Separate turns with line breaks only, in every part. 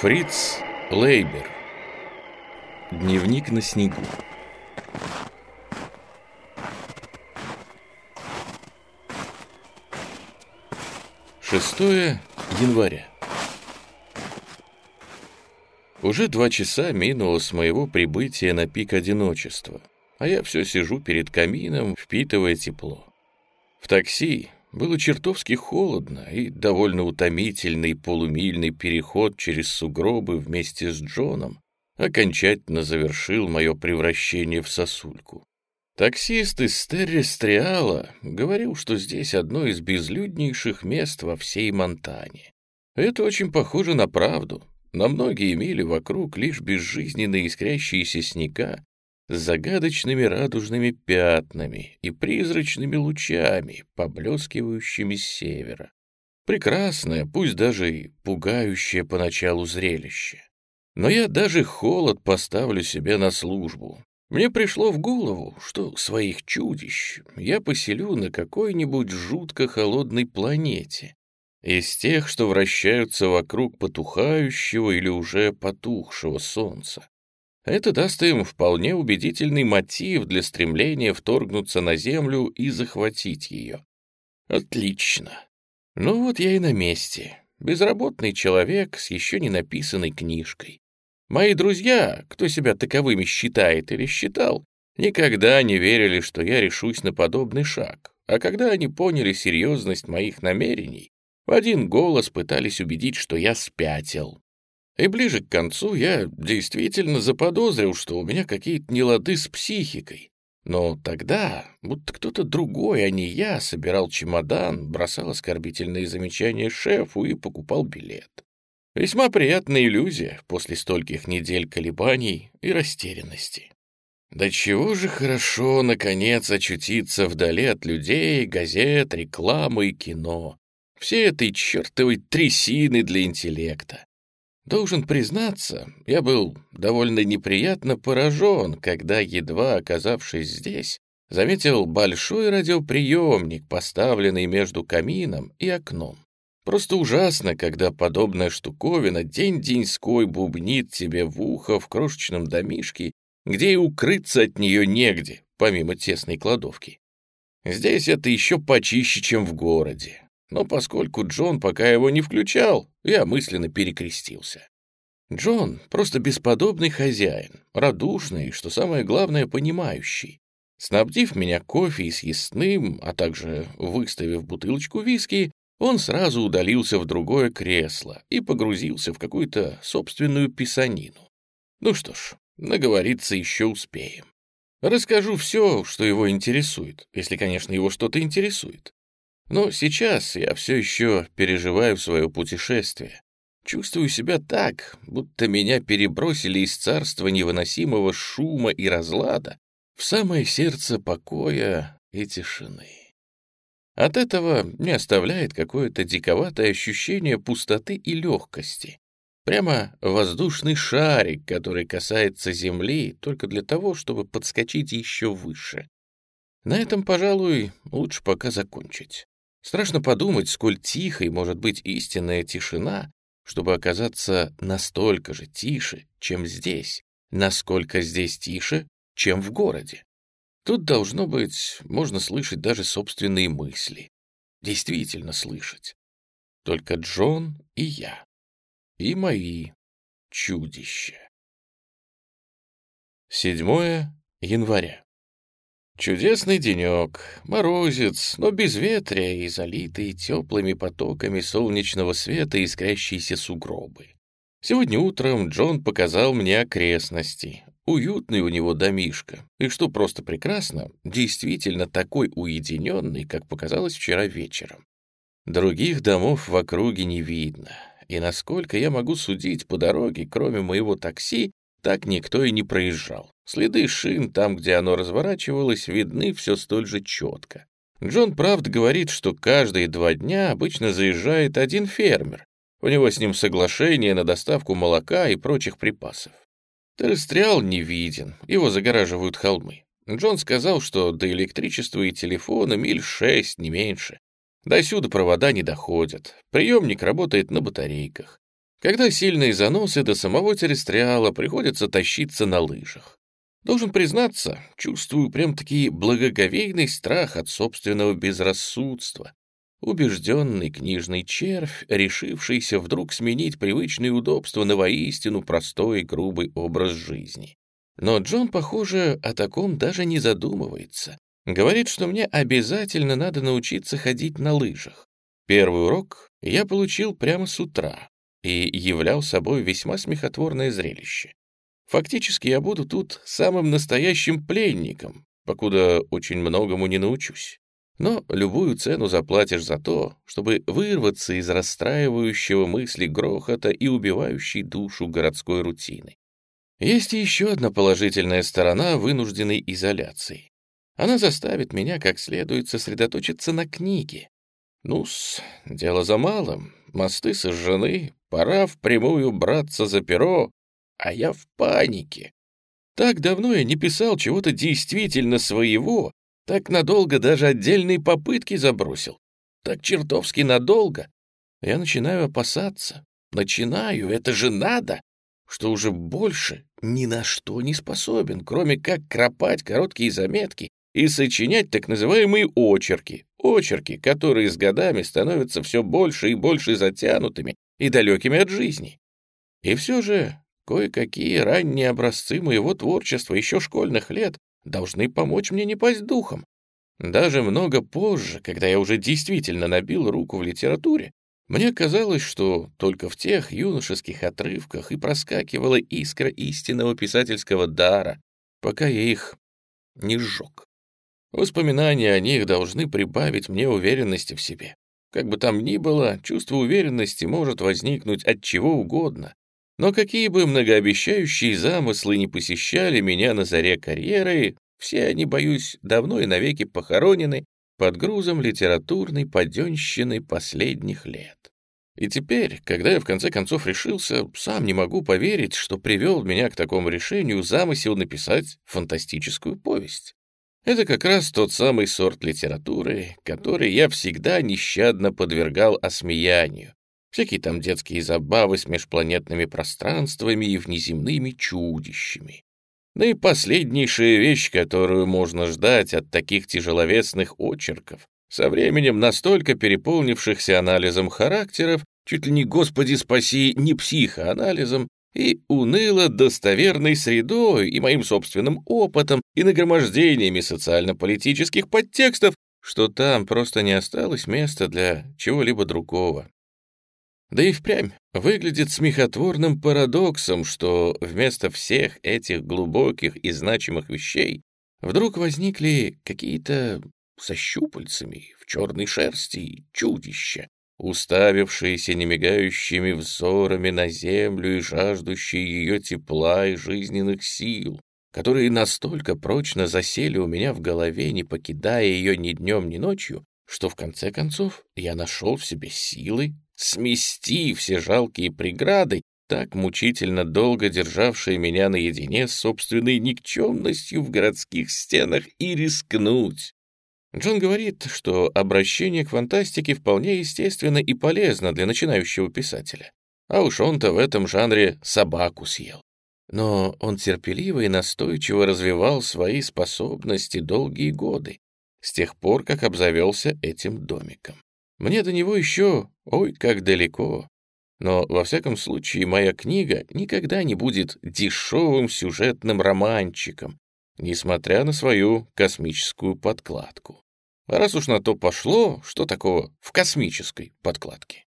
Фриц Лейбер. Дневник на снегу. Шестое января. Уже два часа минуло с моего прибытия на пик одиночества, а я все сижу перед камином, впитывая тепло. В такси было чертовски холодно, и довольно утомительный полумильный переход через сугробы вместе с Джоном окончательно завершил мое превращение в сосульку. Таксист из Стеррестриала говорил, что здесь одно из безлюднейших мест во всей Монтане. Это очень похоже на правду. На многие мили вокруг лишь безжизненные искрящиеся снега загадочными радужными пятнами и призрачными лучами, поблескивающими с севера. Прекрасное, пусть даже и пугающее поначалу зрелище. Но я даже холод поставлю себе на службу. Мне пришло в голову, что своих чудищ я поселю на какой-нибудь жутко холодной планете, из тех, что вращаются вокруг потухающего или уже потухшего солнца. Это даст им вполне убедительный мотив для стремления вторгнуться на Землю и захватить ее. Отлично. Ну вот я и на месте. Безработный человек с еще не написанной книжкой. Мои друзья, кто себя таковыми считает или считал, никогда не верили, что я решусь на подобный шаг. А когда они поняли серьезность моих намерений, в один голос пытались убедить, что я спятил. И ближе к концу я действительно заподозрил, что у меня какие-то нелады с психикой. Но тогда, будто кто-то другой, а не я, собирал чемодан, бросал оскорбительные замечания шефу и покупал билет. Весьма приятная иллюзия после стольких недель колебаний и растерянности. Да чего же хорошо, наконец, очутиться вдали от людей, газет, рекламы и кино. Все этой чертовой трясины для интеллекта. Должен признаться, я был довольно неприятно поражен, когда, едва оказавшись здесь, заметил большой радиоприемник, поставленный между камином и окном. Просто ужасно, когда подобная штуковина день-деньской бубнит тебе в ухо в крошечном домишке, где и укрыться от нее негде, помимо тесной кладовки. Здесь это еще почище, чем в городе. Но поскольку Джон пока его не включал, я мысленно перекрестился. Джон — просто бесподобный хозяин, радушный и, что самое главное, понимающий. Снабдив меня кофе и съестным, а также выставив бутылочку виски, он сразу удалился в другое кресло и погрузился в какую-то собственную писанину. Ну что ж, наговориться еще успеем. Расскажу все, что его интересует, если, конечно, его что-то интересует. Но сейчас я все еще переживаю свое путешествие. Чувствую себя так, будто меня перебросили из царства невыносимого шума и разлада в самое сердце покоя и тишины. От этого не оставляет какое-то диковатое ощущение пустоты и легкости. Прямо воздушный шарик, который касается земли только для того, чтобы подскочить еще выше. На этом, пожалуй, лучше пока закончить. Страшно подумать, сколь тихой может быть истинная тишина, чтобы оказаться настолько же тише, чем здесь, насколько здесь тише, чем в городе. Тут, должно быть, можно слышать даже собственные мысли. Действительно слышать. Только Джон и я. И мои чудища. 7 января. Чудесный денек, морозец, но без ветря и залитые теплыми потоками солнечного света искрящиеся сугробы. Сегодня утром Джон показал мне окрестности. Уютный у него домишка, и что просто прекрасно, действительно такой уединенный, как показалось вчера вечером. Других домов в округе не видно, и насколько я могу судить по дороге, кроме моего такси, так никто и не проезжал. Следы шин там, где оно разворачивалось, видны все столь же четко. Джон правд говорит, что каждые два дня обычно заезжает один фермер. У него с ним соглашение на доставку молока и прочих припасов. Террестриал не виден, его загораживают холмы. Джон сказал, что до электричества и телефона миль шесть, не меньше. До сюда провода не доходят. Приемник работает на батарейках. Когда сильные заносы до самого терестриала приходится тащиться на лыжах. Должен признаться, чувствую прям-таки благоговейный страх от собственного безрассудства. Убежденный книжный червь, решившийся вдруг сменить привычные удобства на воистину простой и грубый образ жизни. Но Джон, похоже, о таком даже не задумывается. Говорит, что мне обязательно надо научиться ходить на лыжах. Первый урок я получил прямо с утра и являл собой весьма смехотворное зрелище. Фактически я буду тут самым настоящим пленником, покуда очень многому не научусь. Но любую цену заплатишь за то, чтобы вырваться из расстраивающего мысли грохота и убивающей душу городской рутины. Есть еще одна положительная сторона вынужденной изоляции. Она заставит меня как следует сосредоточиться на книге. Ну-с, дело за малым. Мосты сожжены, пора впрямую браться за перо а я в панике. Так давно я не писал чего-то действительно своего, так надолго даже отдельные попытки забросил. Так чертовски надолго. Я начинаю опасаться. Начинаю, это же надо, что уже больше ни на что не способен, кроме как кропать короткие заметки и сочинять так называемые очерки. Очерки, которые с годами становятся все больше и больше затянутыми и далекими от жизни. И все же Кое-какие ранние образцы моего творчества еще школьных лет должны помочь мне не пасть духом. Даже много позже, когда я уже действительно набил руку в литературе, мне казалось, что только в тех юношеских отрывках и проскакивала искра истинного писательского дара, пока я их не сжег. Воспоминания о них должны прибавить мне уверенности в себе. Как бы там ни было, чувство уверенности может возникнуть от чего угодно, но какие бы многообещающие замыслы не посещали меня на заре карьеры, все они, боюсь, давно и навеки похоронены под грузом литературной паденщины последних лет. И теперь, когда я в конце концов решился, сам не могу поверить, что привел меня к такому решению замысел написать фантастическую повесть. Это как раз тот самый сорт литературы, который я всегда нещадно подвергал осмеянию, Всякие там детские забавы с межпланетными пространствами и внеземными чудищами. Да и последнейшая вещь, которую можно ждать от таких тяжеловесных очерков, со временем настолько переполнившихся анализом характеров, чуть ли не, господи спаси, не психоанализом, и уныло достоверной средой и моим собственным опытом и нагромождениями социально-политических подтекстов, что там просто не осталось места для чего-либо другого. Да и впрямь выглядит смехотворным парадоксом, что вместо всех этих глубоких и значимых вещей вдруг возникли какие-то со щупальцами в черной шерсти чудища, уставившиеся немигающими взорами на землю и жаждущие ее тепла и жизненных сил, которые настолько прочно засели у меня в голове, не покидая ее ни днем, ни ночью, что в конце концов я нашел в себе силы смести все жалкие преграды, так мучительно долго державшие меня наедине с собственной никчемностью в городских стенах, и рискнуть. Джон говорит, что обращение к фантастике вполне естественно и полезно для начинающего писателя. А уж он-то в этом жанре собаку съел. Но он терпеливо и настойчиво развивал свои способности долгие годы, с тех пор, как обзавелся этим домиком. Мне до него еще, ой, как далеко. Но, во всяком случае, моя книга никогда не будет дешевым сюжетным романчиком, несмотря на свою космическую подкладку. Раз уж на то пошло, что такого в космической подкладке?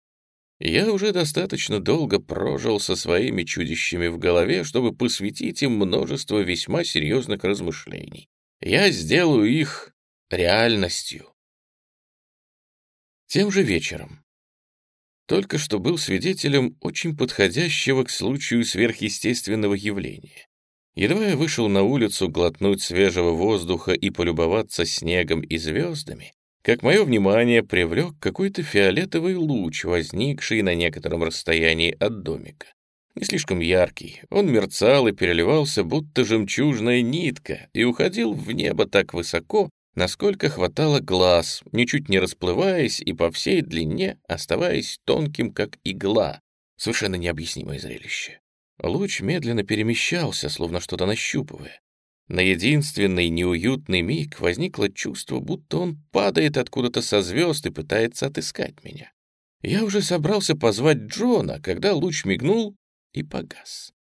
Я уже достаточно долго прожил со своими чудищами в голове, чтобы посвятить им множество весьма серьезных размышлений. Я сделаю их реальностью. Тем же вечером. Только что был свидетелем очень подходящего к случаю сверхъестественного явления. Едва я вышел на улицу глотнуть свежего воздуха и полюбоваться снегом и звездами, как мое внимание привлек какой-то фиолетовый луч, возникший на некотором расстоянии от домика. Не слишком яркий, он мерцал и переливался, будто жемчужная нитка, и уходил в небо так высоко, насколько хватало глаз, ничуть не расплываясь и по всей длине оставаясь тонким, как игла. Совершенно необъяснимое зрелище. Луч медленно перемещался, словно что-то нащупывая. На единственный неуютный миг возникло чувство, будто он падает откуда-то со звезд и пытается отыскать меня. Я уже собрался позвать Джона, когда луч мигнул и погас.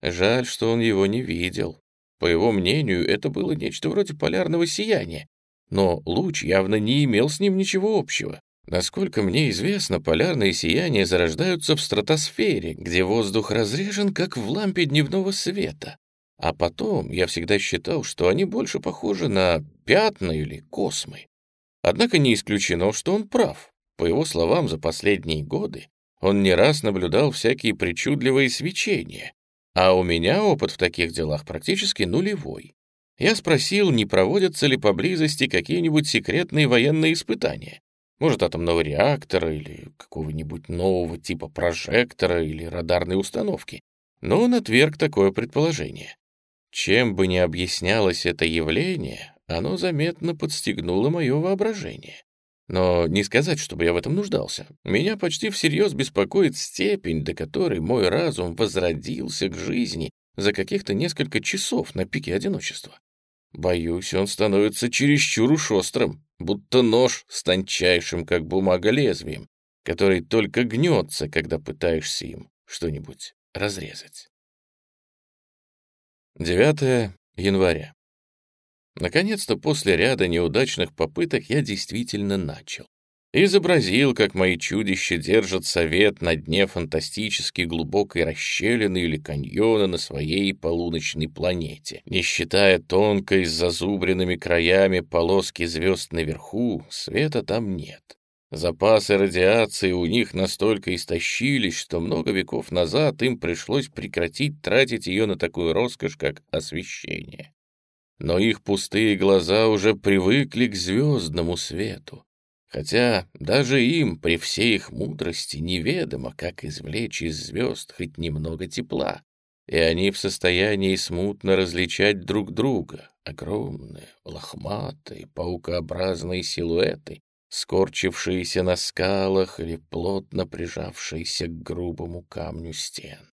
Жаль, что он его не видел. По его мнению, это было нечто вроде полярного сияния, но луч явно не имел с ним ничего общего. Насколько мне известно, полярные сияния зарождаются в стратосфере, где воздух разрежен, как в лампе дневного света. А потом я всегда считал, что они больше похожи на пятна или космы. Однако не исключено, что он прав. По его словам, за последние годы он не раз наблюдал всякие причудливые свечения, а у меня опыт в таких делах практически нулевой. Я спросил, не проводятся ли поблизости какие-нибудь секретные военные испытания. Может, атомного реактора или какого-нибудь нового типа прожектора или радарной установки. Но он отверг такое предположение. Чем бы ни объяснялось это явление, оно заметно подстегнуло мое воображение. Но не сказать, чтобы я в этом нуждался. Меня почти всерьез беспокоит степень, до которой мой разум возродился к жизни за каких-то несколько часов на пике одиночества. Боюсь, он становится чересчур уж острым, будто нож с тончайшим, как бумага, лезвием, который только гнется, когда пытаешься им что-нибудь разрезать. 9 января. Наконец-то после ряда неудачных попыток я действительно начал. Изобразил, как мои чудища держат совет на дне фантастически глубокой расщелины или каньона на своей полуночной планете. Не считая тонкой с зазубренными краями полоски звезд наверху, света там нет. Запасы радиации у них настолько истощились, что много веков назад им пришлось прекратить тратить ее на такую роскошь, как освещение но их пустые глаза уже привыкли к звездному свету. Хотя даже им, при всей их мудрости, неведомо, как извлечь из звезд хоть немного тепла, и они в состоянии смутно различать друг друга, огромные, лохматые, паукообразные силуэты, скорчившиеся на скалах или плотно прижавшиеся к грубому камню стен.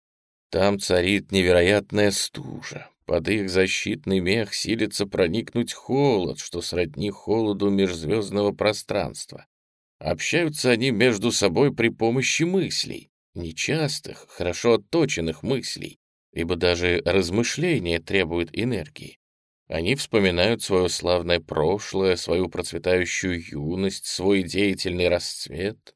Там царит невероятная стужа, под их защитный мех силится проникнуть холод, что сродни холоду межзвездного пространства. Общаются они между собой при помощи мыслей, нечастых, хорошо отточенных мыслей, ибо даже размышления требуют энергии. Они вспоминают свое славное прошлое, свою процветающую юность, свой деятельный расцвет.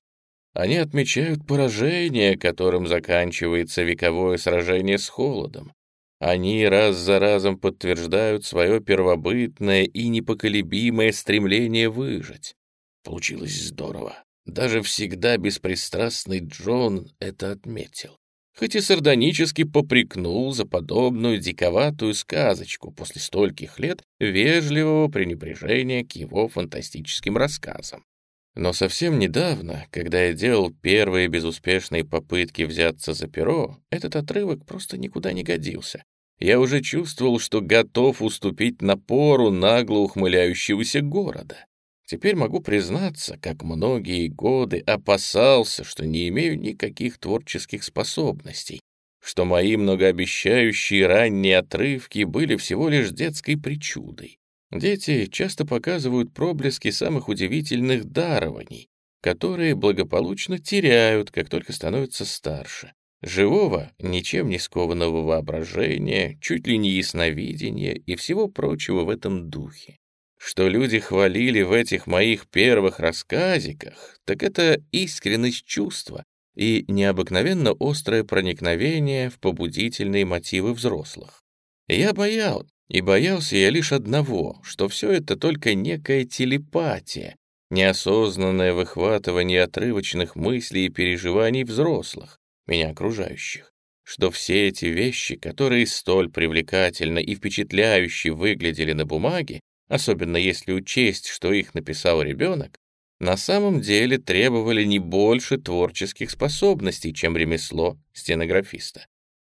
Они отмечают поражение, которым заканчивается вековое сражение с холодом. Они раз за разом подтверждают свое первобытное и непоколебимое стремление выжить. Получилось здорово. Даже всегда беспристрастный Джон это отметил. Хоть и сардонически попрекнул за подобную диковатую сказочку после стольких лет вежливого пренебрежения к его фантастическим рассказам. Но совсем недавно, когда я делал первые безуспешные попытки взяться за перо, этот отрывок просто никуда не годился. Я уже чувствовал, что готов уступить напору нагло ухмыляющегося города. Теперь могу признаться, как многие годы опасался, что не имею никаких творческих способностей, что мои многообещающие ранние отрывки были всего лишь детской причудой. Дети часто показывают проблески самых удивительных дарований, которые благополучно теряют, как только становятся старше. Живого, ничем не скованного воображения, чуть ли не ясновидения и всего прочего в этом духе. Что люди хвалили в этих моих первых рассказиках, так это искренность чувства и необыкновенно острое проникновение в побудительные мотивы взрослых. Я боял, и боялся я лишь одного, что все это только некая телепатия, неосознанное выхватывание отрывочных мыслей и переживаний взрослых, меня окружающих, что все эти вещи, которые столь привлекательно и впечатляюще выглядели на бумаге, особенно если учесть, что их написал ребенок, на самом деле требовали не больше творческих способностей, чем ремесло стенографиста.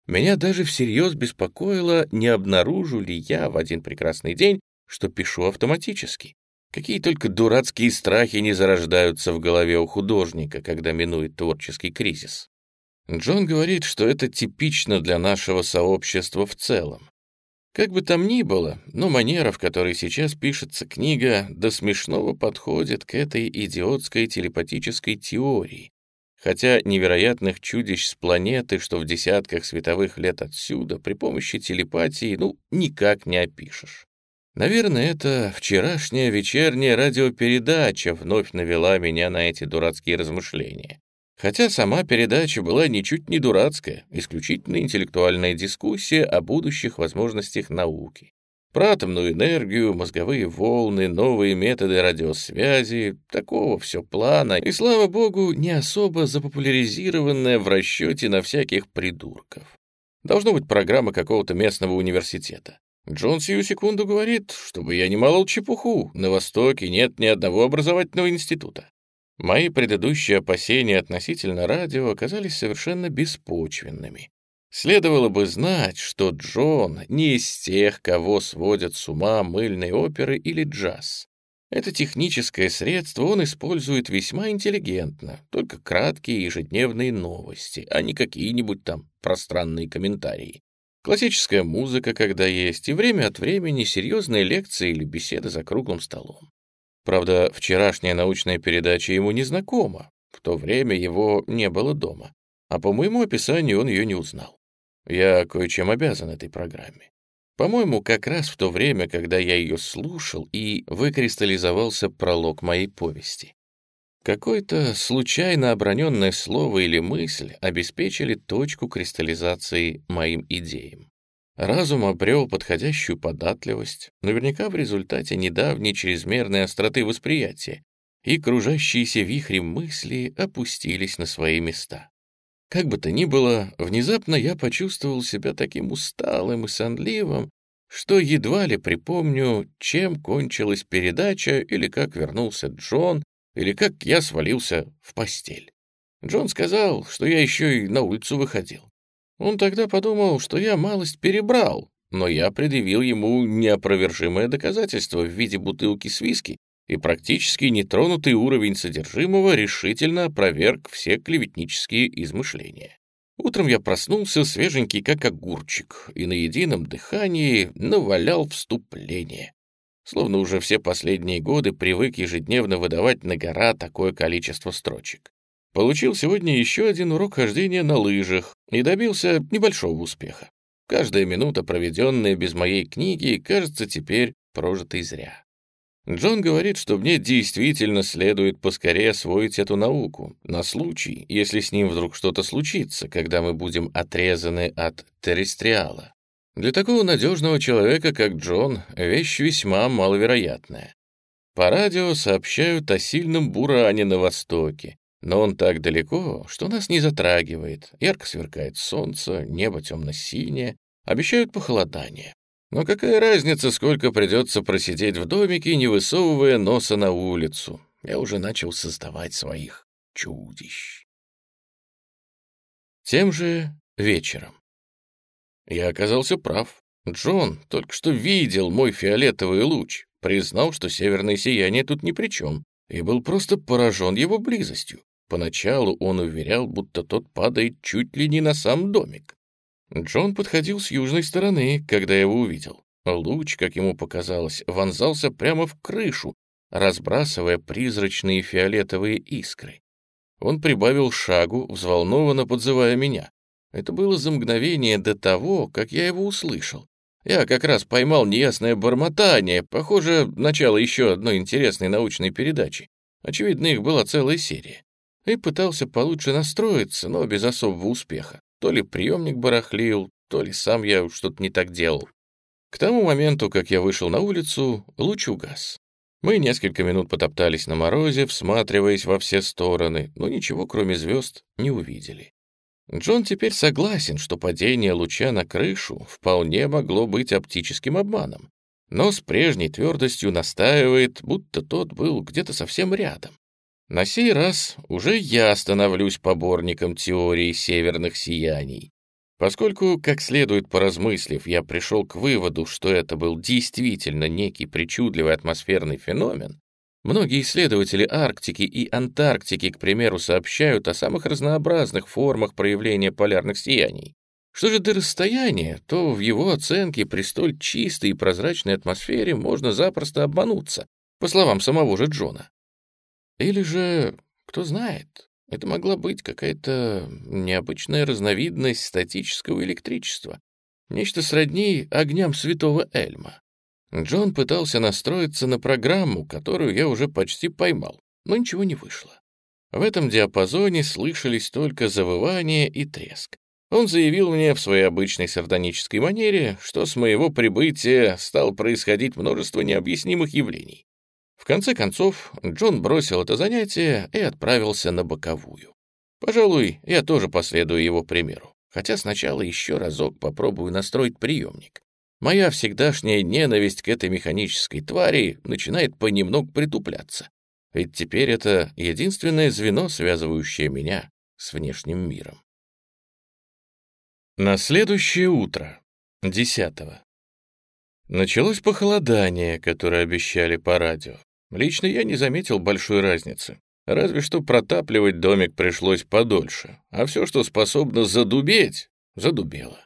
Меня даже всерьез беспокоило, не обнаружу ли я в один прекрасный день, что пишу автоматически. Какие только дурацкие страхи не зарождаются в голове у художника, когда минует творческий кризис. Джон говорит, что это типично для нашего сообщества в целом. Как бы там ни было, но манера, в которой сейчас пишется книга, до смешного подходит к этой идиотской телепатической теории. Хотя невероятных чудищ с планеты, что в десятках световых лет отсюда, при помощи телепатии, ну, никак не опишешь. Наверное, это вчерашняя вечерняя радиопередача вновь навела меня на эти дурацкие размышления. Хотя сама передача была ничуть не дурацкая, исключительно интеллектуальная дискуссия о будущих возможностях науки. Про атомную энергию, мозговые волны, новые методы радиосвязи, такого все плана, и, слава богу, не особо запопуляризированная в расчете на всяких придурков. Должно быть программа какого-то местного университета. Джон сию секунду говорит, чтобы я не молол чепуху, на Востоке нет ни одного образовательного института. Мои предыдущие опасения относительно радио оказались совершенно беспочвенными. Следовало бы знать, что Джон не из тех, кого сводят с ума мыльные оперы или джаз. Это техническое средство он использует весьма интеллигентно, только краткие ежедневные новости, а не какие-нибудь там пространные комментарии. Классическая музыка, когда есть, и время от времени серьезные лекции или беседы за круглым столом. Правда, вчерашняя научная передача ему не знакома, в то время его не было дома, а по моему описанию он ее не узнал. Я кое-чем обязан этой программе. По-моему, как раз в то время, когда я ее слушал, и выкристаллизовался пролог моей повести. Какое-то случайно оброненное слово или мысль обеспечили точку кристаллизации моим идеям. Разум обрел подходящую податливость, наверняка в результате недавней чрезмерной остроты восприятия, и кружащиеся вихри мысли опустились на свои места. Как бы то ни было, внезапно я почувствовал себя таким усталым и сонливым, что едва ли припомню, чем кончилась передача или как вернулся Джон, или как я свалился в постель. Джон сказал, что я еще и на улицу выходил. Он тогда подумал, что я малость перебрал, но я предъявил ему неопровержимое доказательство в виде бутылки с виски, и практически нетронутый уровень содержимого решительно опроверг все клеветнические измышления. Утром я проснулся свеженький, как огурчик, и на едином дыхании навалял вступление. Словно уже все последние годы привык ежедневно выдавать на гора такое количество строчек. Получил сегодня еще один урок хождения на лыжах и добился небольшого успеха. Каждая минута, проведенная без моей книги, кажется теперь прожитой зря. Джон говорит, что мне действительно следует поскорее освоить эту науку, на случай, если с ним вдруг что-то случится, когда мы будем отрезаны от террестриала. Для такого надежного человека, как Джон, вещь весьма маловероятная. По радио сообщают о сильном буране на востоке, но он так далеко, что нас не затрагивает. Ярко сверкает солнце, небо темно-синее, обещают похолодание. Но какая разница, сколько придется просидеть в домике, не высовывая носа на улицу? Я уже начал создавать своих чудищ. Тем же вечером. Я оказался прав. Джон только что видел мой фиолетовый луч, признал, что северное сияние тут ни при чем, и был просто поражен его близостью. Поначалу он уверял, будто тот падает чуть ли не на сам домик. Джон подходил с южной стороны, когда его увидел. Луч, как ему показалось, вонзался прямо в крышу, разбрасывая призрачные фиолетовые искры. Он прибавил шагу, взволнованно подзывая меня. Это было за мгновение до того, как я его услышал. Я как раз поймал неясное бормотание, похоже, начало еще одной интересной научной передачи. Очевидно, их была целая серия и пытался получше настроиться, но без особого успеха. То ли приемник барахлил, то ли сам я что-то не так делал. К тому моменту, как я вышел на улицу, луч угас. Мы несколько минут потоптались на морозе, всматриваясь во все стороны, но ничего, кроме звезд, не увидели. Джон теперь согласен, что падение луча на крышу вполне могло быть оптическим обманом, но с прежней твердостью настаивает, будто тот был где-то совсем рядом. На сей раз уже я становлюсь поборником теории северных сияний. Поскольку, как следует поразмыслив, я пришел к выводу, что это был действительно некий причудливый атмосферный феномен, Многие исследователи Арктики и Антарктики, к примеру, сообщают о самых разнообразных формах проявления полярных сияний. Что же до расстояния, то в его оценке при столь чистой и прозрачной атмосфере можно запросто обмануться, по словам самого же Джона. Или же, кто знает, это могла быть какая-то необычная разновидность статического электричества, нечто сродни огням святого Эльма. Джон пытался настроиться на программу, которую я уже почти поймал, но ничего не вышло. В этом диапазоне слышались только завывание и треск. Он заявил мне в своей обычной сардонической манере, что с моего прибытия стало происходить множество необъяснимых явлений. В конце концов, Джон бросил это занятие и отправился на боковую. Пожалуй, я тоже последую его примеру, хотя сначала еще разок попробую настроить приемник. Моя всегдашняя ненависть к этой механической твари начинает понемногу притупляться, ведь теперь это единственное звено, связывающее меня с внешним миром. На следующее утро, десятого, началось похолодание, которое обещали по радио. Лично я не заметил большой разницы. Разве что протапливать домик пришлось подольше, а все, что способно задубеть, задубело.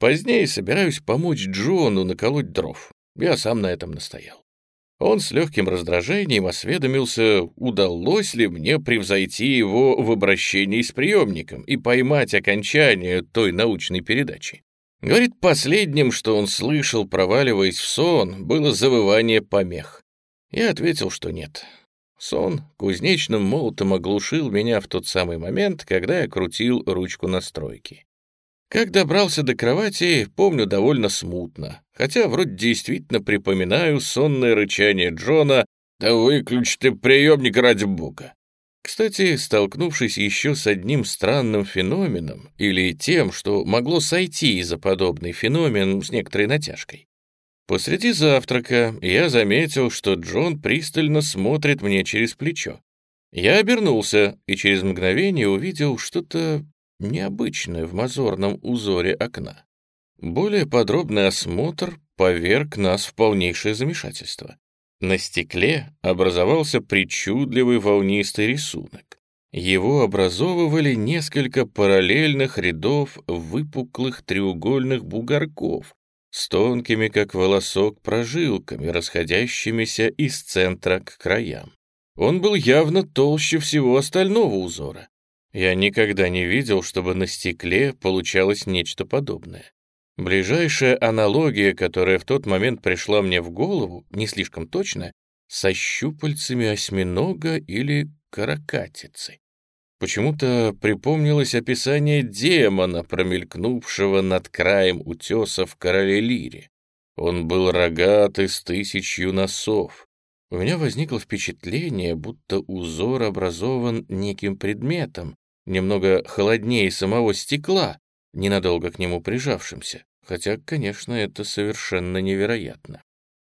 Позднее собираюсь помочь Джону наколоть дров. Я сам на этом настоял. Он с легким раздражением осведомился, удалось ли мне превзойти его в обращении с приемником и поймать окончание той научной передачи. Говорит, последним, что он слышал, проваливаясь в сон, было завывание помех. Я ответил, что нет. Сон кузнечным молотом оглушил меня в тот самый момент, когда я крутил ручку настройки. Как добрался до кровати, помню довольно смутно, хотя вроде действительно припоминаю сонное рычание Джона «Да выключи ты приемник ради бога!». Кстати, столкнувшись еще с одним странным феноменом, или тем, что могло сойти за подобный феномен с некоторой натяжкой. Посреди завтрака я заметил, что Джон пристально смотрит мне через плечо. Я обернулся и через мгновение увидел что-то необычное в мазорном узоре окна. Более подробный осмотр поверг нас в полнейшее замешательство. На стекле образовался причудливый волнистый рисунок. Его образовывали несколько параллельных рядов выпуклых треугольных бугорков с тонкими, как волосок, прожилками, расходящимися из центра к краям. Он был явно толще всего остального узора, я никогда не видел, чтобы на стекле получалось нечто подобное. Ближайшая аналогия, которая в тот момент пришла мне в голову, не слишком точно, со щупальцами осьминога или каракатицы. Почему-то припомнилось описание демона, промелькнувшего над краем утеса в короле Лире. Он был рогатый с тысячью носов. У меня возникло впечатление, будто узор образован неким предметом, немного холоднее самого стекла, ненадолго к нему прижавшимся, хотя, конечно, это совершенно невероятно.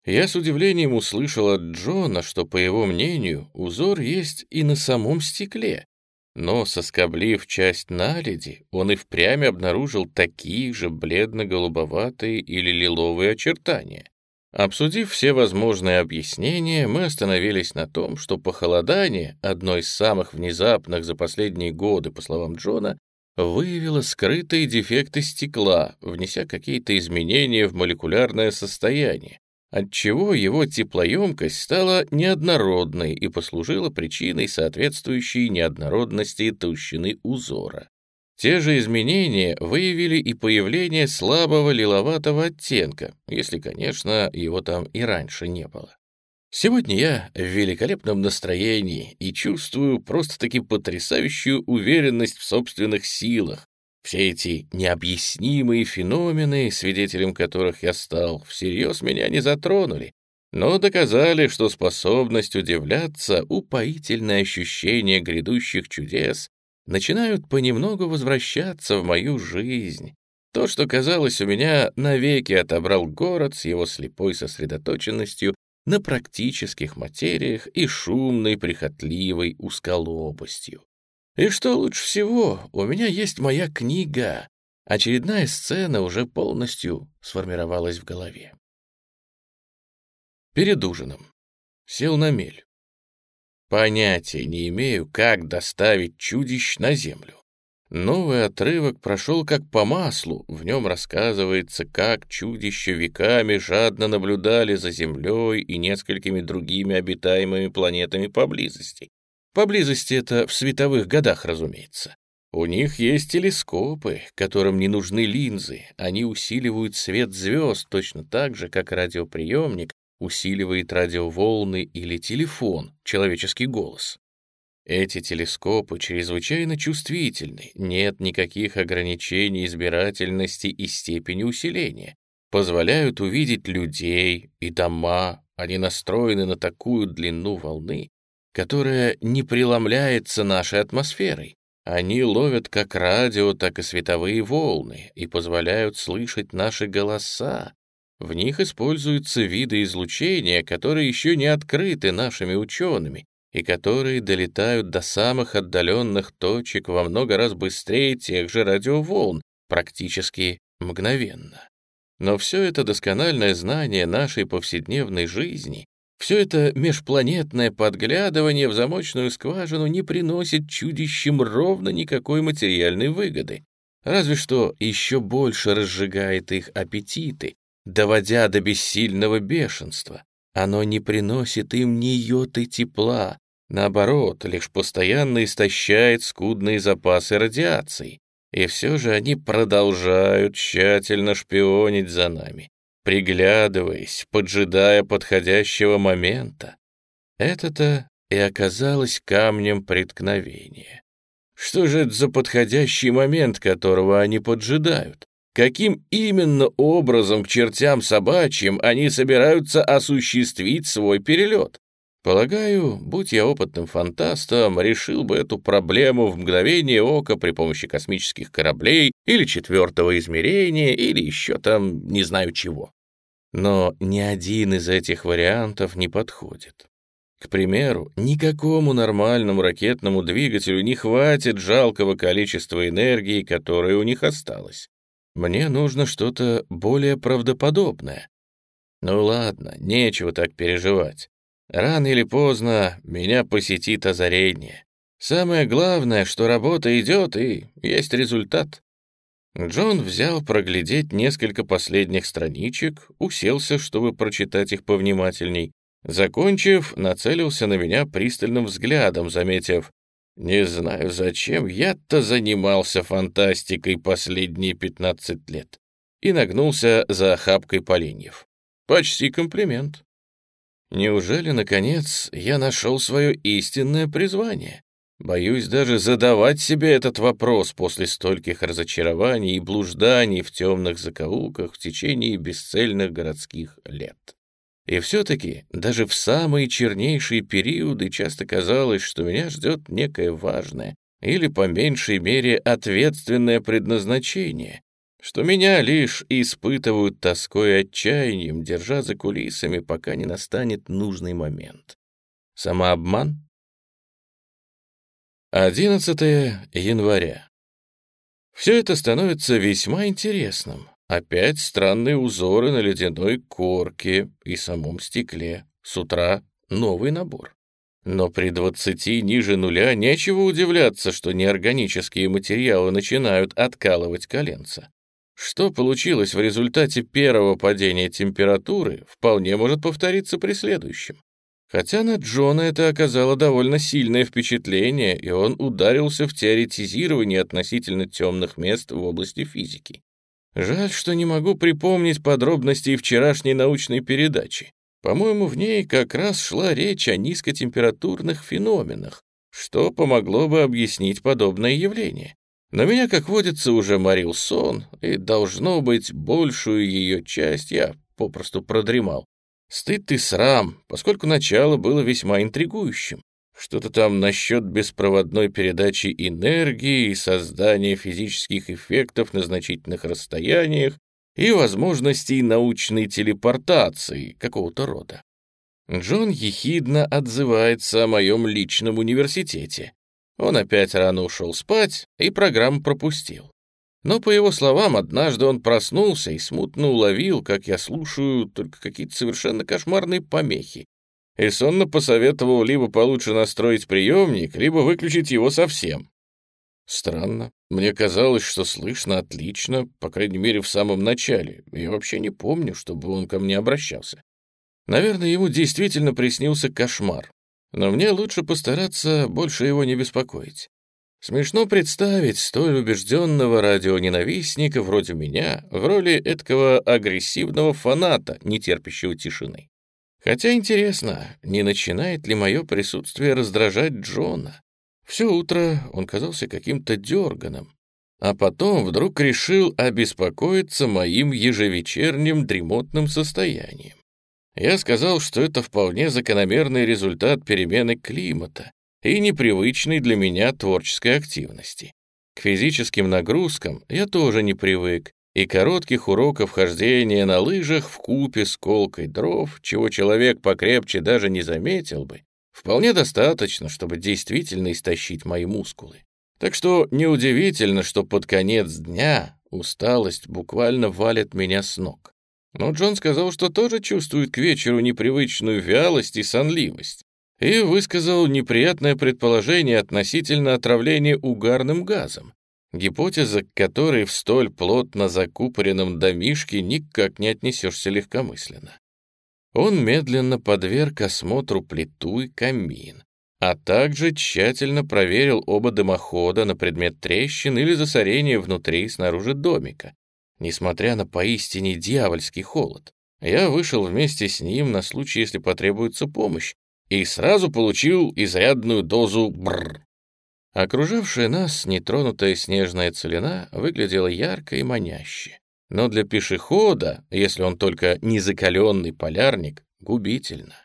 Я с удивлением услышал от Джона, что, по его мнению, узор есть и на самом стекле, но, соскоблив часть наледи, он и впрямь обнаружил такие же бледно-голубоватые или лиловые очертания. Обсудив все возможные объяснения, мы остановились на том, что похолодание, одно из самых внезапных за последние годы, по словам Джона, выявило скрытые дефекты стекла, внеся какие-то изменения в молекулярное состояние, отчего его теплоемкость стала неоднородной и послужила причиной соответствующей неоднородности толщины узора. Те же изменения выявили и появление слабого лиловатого оттенка, если, конечно, его там и раньше не было. Сегодня я в великолепном настроении и чувствую просто-таки потрясающую уверенность в собственных силах. Все эти необъяснимые феномены, свидетелем которых я стал, всерьез меня не затронули, но доказали, что способность удивляться — упоительное ощущение грядущих чудес начинают понемногу возвращаться в мою жизнь. То, что казалось у меня, навеки отобрал город с его слепой сосредоточенностью на практических материях и шумной, прихотливой узколобостью. И что лучше всего, у меня есть моя книга. Очередная сцена уже полностью сформировалась в голове. Перед ужином. Сел на мель. Понятия не имею, как доставить чудищ на Землю. Новый отрывок прошел как по маслу, в нем рассказывается, как чудища веками жадно наблюдали за Землей и несколькими другими обитаемыми планетами поблизости. Поблизости это в световых годах, разумеется. У них есть телескопы, которым не нужны линзы, они усиливают свет звезд точно так же, как радиоприемник усиливает радиоволны или телефон, человеческий голос. Эти телескопы чрезвычайно чувствительны, нет никаких ограничений избирательности и степени усиления, позволяют увидеть людей и дома, они настроены на такую длину волны, которая не преломляется нашей атмосферой. Они ловят как радио, так и световые волны и позволяют слышать наши голоса, в них используются виды излучения, которые еще не открыты нашими учеными и которые долетают до самых отдаленных точек во много раз быстрее тех же радиоволн, практически мгновенно. Но все это доскональное знание нашей повседневной жизни, все это межпланетное подглядывание в замочную скважину не приносит чудищам ровно никакой материальной выгоды, разве что еще больше разжигает их аппетиты, доводя до бессильного бешенства. Оно не приносит им ни йоты тепла, наоборот, лишь постоянно истощает скудные запасы радиации. И все же они продолжают тщательно шпионить за нами, приглядываясь, поджидая подходящего момента. Это-то и оказалось камнем преткновения. Что же это за подходящий момент, которого они поджидают? каким именно образом к чертям собачьим они собираются осуществить свой перелет. Полагаю, будь я опытным фантастом, решил бы эту проблему в мгновение ока при помощи космических кораблей или четвертого измерения, или еще там не знаю чего. Но ни один из этих вариантов не подходит. К примеру, никакому нормальному ракетному двигателю не хватит жалкого количества энергии, которое у них осталось. Мне нужно что-то более правдоподобное. Ну ладно, нечего так переживать. Рано или поздно меня посетит озарение. Самое главное, что работа идет и есть результат. Джон взял проглядеть несколько последних страничек, уселся, чтобы прочитать их повнимательней. Закончив, нацелился на меня пристальным взглядом, заметив, не знаю, зачем я-то занимался фантастикой последние 15 лет. И нагнулся за охапкой поленьев. Почти комплимент. Неужели, наконец, я нашел свое истинное призвание? Боюсь даже задавать себе этот вопрос после стольких разочарований и блужданий в темных закоулках в течение бесцельных городских лет. И все-таки даже в самые чернейшие периоды часто казалось, что меня ждет некое важное или, по меньшей мере, ответственное предназначение, что меня лишь испытывают тоской и отчаянием, держа за кулисами, пока не настанет нужный момент. Самообман? 11 января. Все это становится весьма интересным. Опять странные узоры на ледяной корке и самом стекле. С утра новый набор. Но при двадцати ниже нуля нечего удивляться, что неорганические материалы начинают откалывать коленца. Что получилось в результате первого падения температуры, вполне может повториться при следующем. Хотя на Джона это оказало довольно сильное впечатление, и он ударился в теоретизирование относительно темных мест в области физики. Жаль, что не могу припомнить подробностей вчерашней научной передачи. По-моему, в ней как раз шла речь о низкотемпературных феноменах, что помогло бы объяснить подобное явление. Но меня, как водится, уже морил сон, и, должно быть, большую ее часть я попросту продремал. Стыд и срам, поскольку начало было весьма интригующим. Что-то там насчет беспроводной передачи энергии создания физических эффектов на значительных расстояниях и возможностей научной телепортации какого-то рода. Джон ехидно отзывается о моем личном университете. Он опять рано ушел спать и программу пропустил. Но, по его словам, однажды он проснулся и смутно уловил, как я слушаю только какие-то совершенно кошмарные помехи, и сонно посоветовал либо получше настроить приемник, либо выключить его совсем. Странно. Мне казалось, что слышно отлично, по крайней мере, в самом начале. Я вообще не помню, чтобы он ко мне обращался. Наверное, ему действительно приснился кошмар. Но мне лучше постараться больше его не беспокоить. Смешно представить столь убежденного радионенавистника вроде меня в роли эткого агрессивного фаната, не терпящего тишины. Хотя интересно, не начинает ли мое присутствие раздражать Джона? Все утро он казался каким-то дерганым, а потом вдруг решил обеспокоиться моим ежевечерним дремотным состоянием. Я сказал, что это вполне закономерный результат перемены климата и непривычной для меня творческой активности. К физическим нагрузкам я тоже не привык, и коротких уроков хождения на лыжах в купе с колкой дров, чего человек покрепче даже не заметил бы, Вполне достаточно, чтобы действительно истощить мои мускулы. Так что неудивительно, что под конец дня усталость буквально валит меня с ног. Но Джон сказал, что тоже чувствует к вечеру непривычную вялость и сонливость, и высказал неприятное предположение относительно отравления угарным газом, гипотеза к которой в столь плотно закупоренном домишке никак не отнесешься легкомысленно. Он медленно подверг осмотру плиту и камин, а также тщательно проверил оба дымохода на предмет трещин или засорения внутри и снаружи домика. Несмотря на поистине дьявольский холод, я вышел вместе с ним на случай, если потребуется помощь, и сразу получил изрядную дозу бррр. Окружавшая нас нетронутая снежная целина выглядела ярко и маняще но для пешехода, если он только не закаленный полярник, губительно.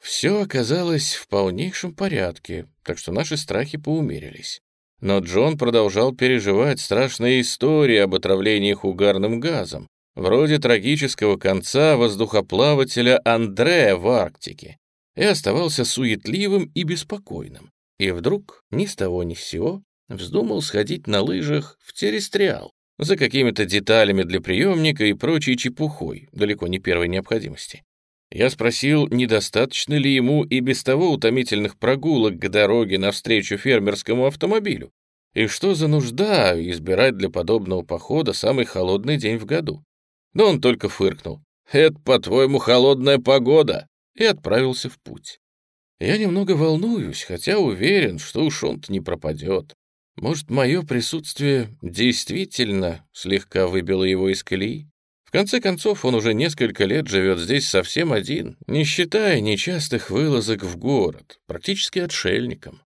Все оказалось в полнейшем порядке, так что наши страхи поумерились. Но Джон продолжал переживать страшные истории об отравлениях угарным газом, вроде трагического конца воздухоплавателя Андрея в Арктике, и оставался суетливым и беспокойным. И вдруг, ни с того ни с сего, вздумал сходить на лыжах в Терестриал, за какими-то деталями для приемника и прочей чепухой, далеко не первой необходимости. Я спросил, недостаточно ли ему и без того утомительных прогулок к дороге навстречу фермерскому автомобилю, и что за нужда избирать для подобного похода самый холодный день в году. Но он только фыркнул. «Это, по-твоему, холодная погода!» И отправился в путь. Я немного волнуюсь, хотя уверен, что уж он-то не пропадет. Может, мое присутствие действительно слегка выбило его из колеи? В конце концов, он уже несколько лет живет здесь совсем один, не считая нечастых вылазок в город, практически отшельником.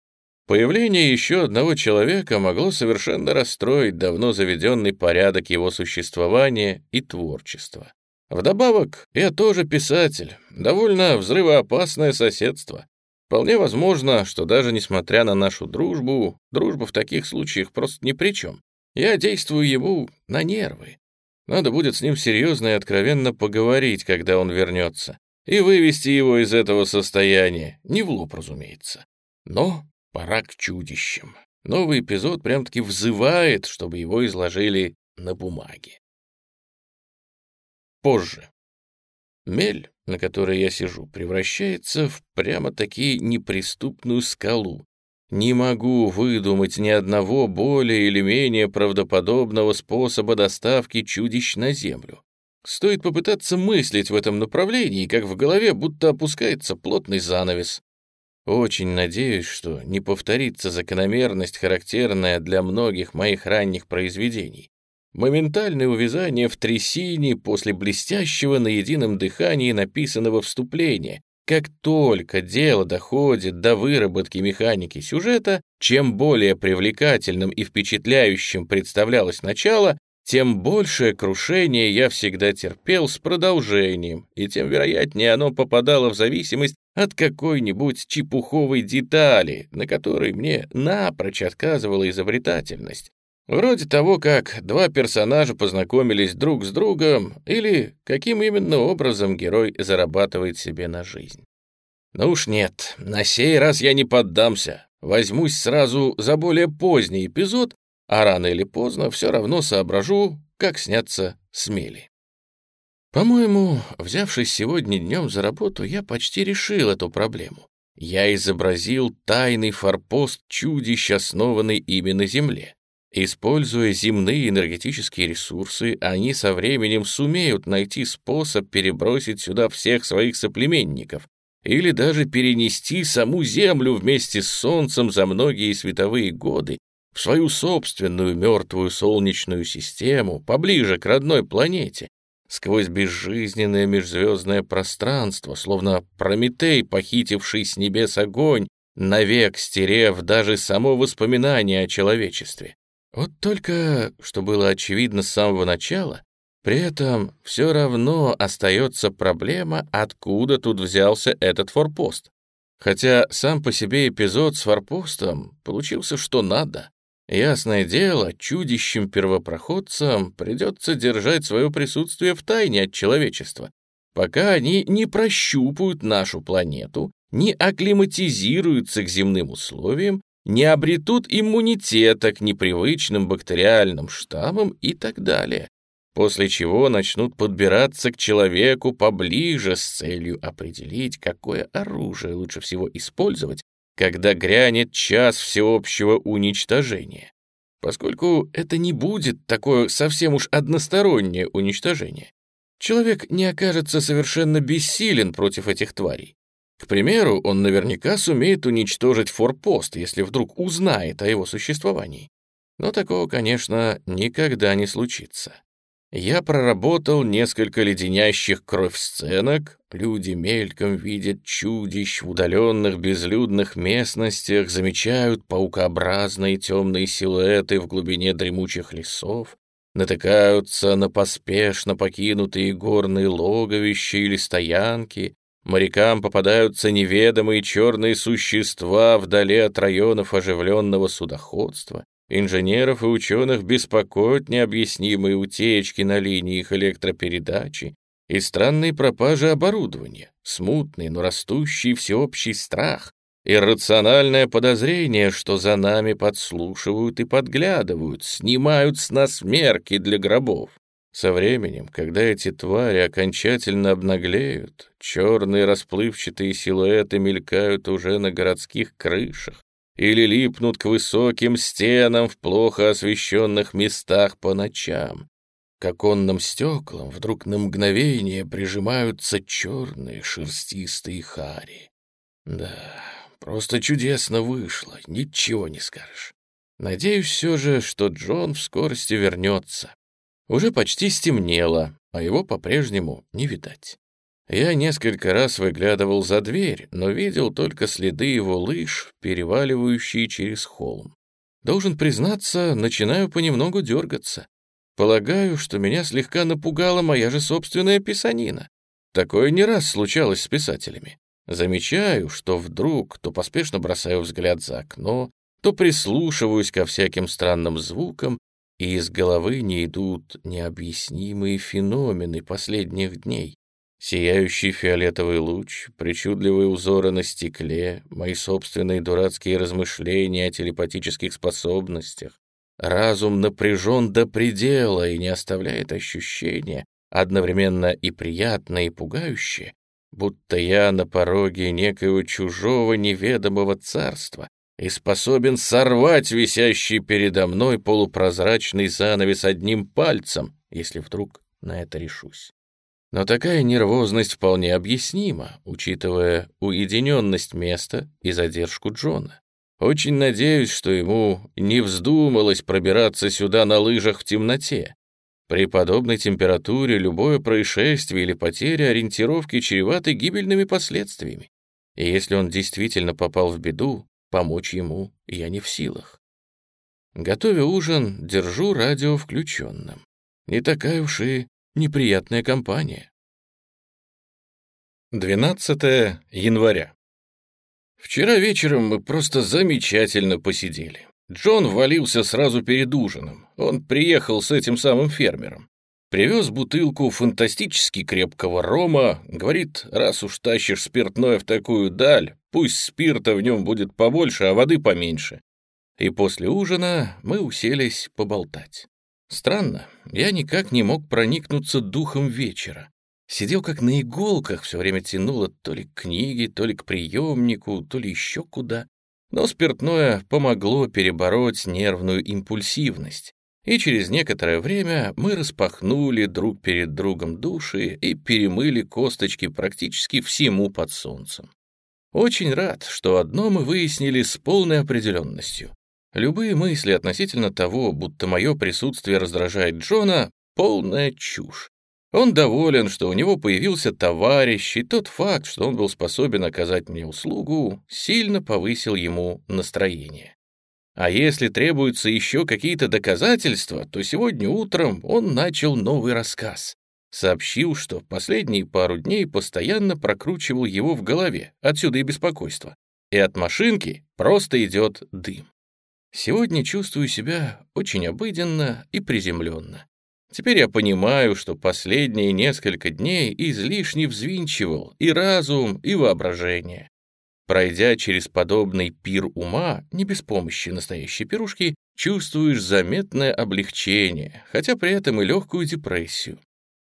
Появление еще одного человека могло совершенно расстроить давно заведенный порядок его существования и творчества. Вдобавок, я тоже писатель, довольно взрывоопасное соседство. Вполне возможно, что даже несмотря на нашу дружбу, дружба в таких случаях просто ни при чем. Я действую ему на нервы. Надо будет с ним серьезно и откровенно поговорить, когда он вернется, и вывести его из этого состояния, не в лоб, разумеется. Но пора к чудищам. Новый эпизод прям-таки взывает, чтобы его изложили на бумаге. Позже. Мель на которой я сижу, превращается в прямо-таки неприступную скалу. Не могу выдумать ни одного более или менее правдоподобного способа доставки чудищ на Землю. Стоит попытаться мыслить в этом направлении, как в голове будто опускается плотный занавес. Очень надеюсь, что не повторится закономерность, характерная для многих моих ранних произведений. Моментальное увязание в трясине после блестящего на едином дыхании написанного вступления. Как только дело доходит до выработки механики сюжета, чем более привлекательным и впечатляющим представлялось начало, тем большее крушение я всегда терпел с продолжением, и тем вероятнее оно попадало в зависимость от какой-нибудь чепуховой детали, на которой мне напрочь отказывала изобретательность. Вроде того, как два персонажа познакомились друг с другом, или каким именно образом герой зарабатывает себе на жизнь. Ну уж нет, на сей раз я не поддамся. Возьмусь сразу за более поздний эпизод, а рано или поздно все равно соображу, как сняться смели. По-моему, взявшись сегодня днем за работу, я почти решил эту проблему. Я изобразил тайный форпост чудищ, основанный ими на Земле. Используя земные энергетические ресурсы, они со временем сумеют найти способ перебросить сюда всех своих соплеменников или даже перенести саму Землю вместе с Солнцем за многие световые годы в свою собственную мертвую солнечную систему, поближе к родной планете, сквозь безжизненное межзвездное пространство, словно Прометей, похитивший с небес огонь, навек стерев даже само воспоминание о человечестве. Вот только, что было очевидно с самого начала, при этом все равно остается проблема, откуда тут взялся этот форпост. Хотя сам по себе эпизод с форпостом получился что надо. Ясное дело, чудищем-первопроходцам придется держать свое присутствие в тайне от человечества, пока они не прощупают нашу планету, не акклиматизируются к земным условиям, не обретут иммунитета к непривычным бактериальным штаммам и так далее, после чего начнут подбираться к человеку поближе с целью определить, какое оружие лучше всего использовать когда грянет час всеобщего уничтожения, поскольку это не будет такое совсем уж одностороннее уничтожение. Человек не окажется совершенно бессилен против этих тварей. К примеру, он наверняка сумеет уничтожить форпост, если вдруг узнает о его существовании. Но такого, конечно, никогда не случится. Я проработал несколько леденящих кровь сценок, люди мельком видят чудищ в удаленных безлюдных местностях, замечают паукообразные темные силуэты в глубине дремучих лесов, натыкаются на поспешно покинутые горные логовища или стоянки, морякам попадаются неведомые черные существа вдали от районов оживленного судоходства, Инженеров и ученых беспокоят необъяснимые утечки на линиях электропередачи и странные пропажи оборудования, смутный, но растущий всеобщий страх, иррациональное подозрение, что за нами подслушивают и подглядывают, снимают с нас мерки для гробов. Со временем, когда эти твари окончательно обнаглеют, черные расплывчатые силуэты мелькают уже на городских крышах, или липнут к высоким стенам в плохо освещенных местах по ночам. К оконным стеклам вдруг на мгновение прижимаются черные шерстистые хари. Да, просто чудесно вышло, ничего не скажешь. Надеюсь все же, что Джон в скорости вернется. Уже почти стемнело, а его по-прежнему не видать. Я несколько раз выглядывал за дверь, но видел только следы его лыж, переваливающие через холм. Должен признаться, начинаю понемногу дергаться. Полагаю, что меня слегка напугала моя же собственная писанина. Такое не раз случалось с писателями. Замечаю, что вдруг то поспешно бросаю взгляд за окно, то прислушиваюсь ко всяким странным звукам, и из головы не идут необъяснимые феномены последних дней. Сияющий фиолетовый луч, причудливые узоры на стекле, мои собственные дурацкие размышления о телепатических способностях. Разум напряжен до предела и не оставляет ощущения, одновременно и приятное, и пугающее, будто я на пороге некоего чужого неведомого царства и способен сорвать висящий передо мной полупрозрачный занавес одним пальцем, если вдруг на это решусь. Но такая нервозность вполне объяснима, учитывая уединенность места и задержку Джона. Очень надеюсь, что ему не вздумалось пробираться сюда на лыжах в темноте. При подобной температуре любое происшествие или потеря ориентировки чреваты гибельными последствиями. И если он действительно попал в беду, помочь ему я не в силах. Готовя ужин, держу радио включенным. Не такая уж и неприятная компания. 12 января. Вчера вечером мы просто замечательно посидели. Джон ввалился сразу перед ужином. Он приехал с этим самым фермером. Привез бутылку фантастически крепкого рома, говорит, раз уж тащишь спиртное в такую даль, пусть спирта в нем будет побольше, а воды поменьше. И после ужина мы уселись поболтать. Странно, я никак не мог проникнуться духом вечера. Сидел как на иголках, все время тянуло то ли к книге, то ли к приемнику, то ли еще куда. Но спиртное помогло перебороть нервную импульсивность. И через некоторое время мы распахнули друг перед другом души и перемыли косточки практически всему под солнцем. Очень рад, что одно мы выяснили с полной определенностью. Любые мысли относительно того, будто мое присутствие раздражает Джона, полная чушь. Он доволен, что у него появился товарищ, и тот факт, что он был способен оказать мне услугу, сильно повысил ему настроение. А если требуются еще какие-то доказательства, то сегодня утром он начал новый рассказ. Сообщил, что последние пару дней постоянно прокручивал его в голове, отсюда и беспокойство. И от машинки просто идет дым. Сегодня чувствую себя очень обыденно и приземленно. Теперь я понимаю, что последние несколько дней излишне взвинчивал и разум, и воображение. Пройдя через подобный пир ума, не без помощи настоящей пирушки, чувствуешь заметное облегчение, хотя при этом и легкую депрессию.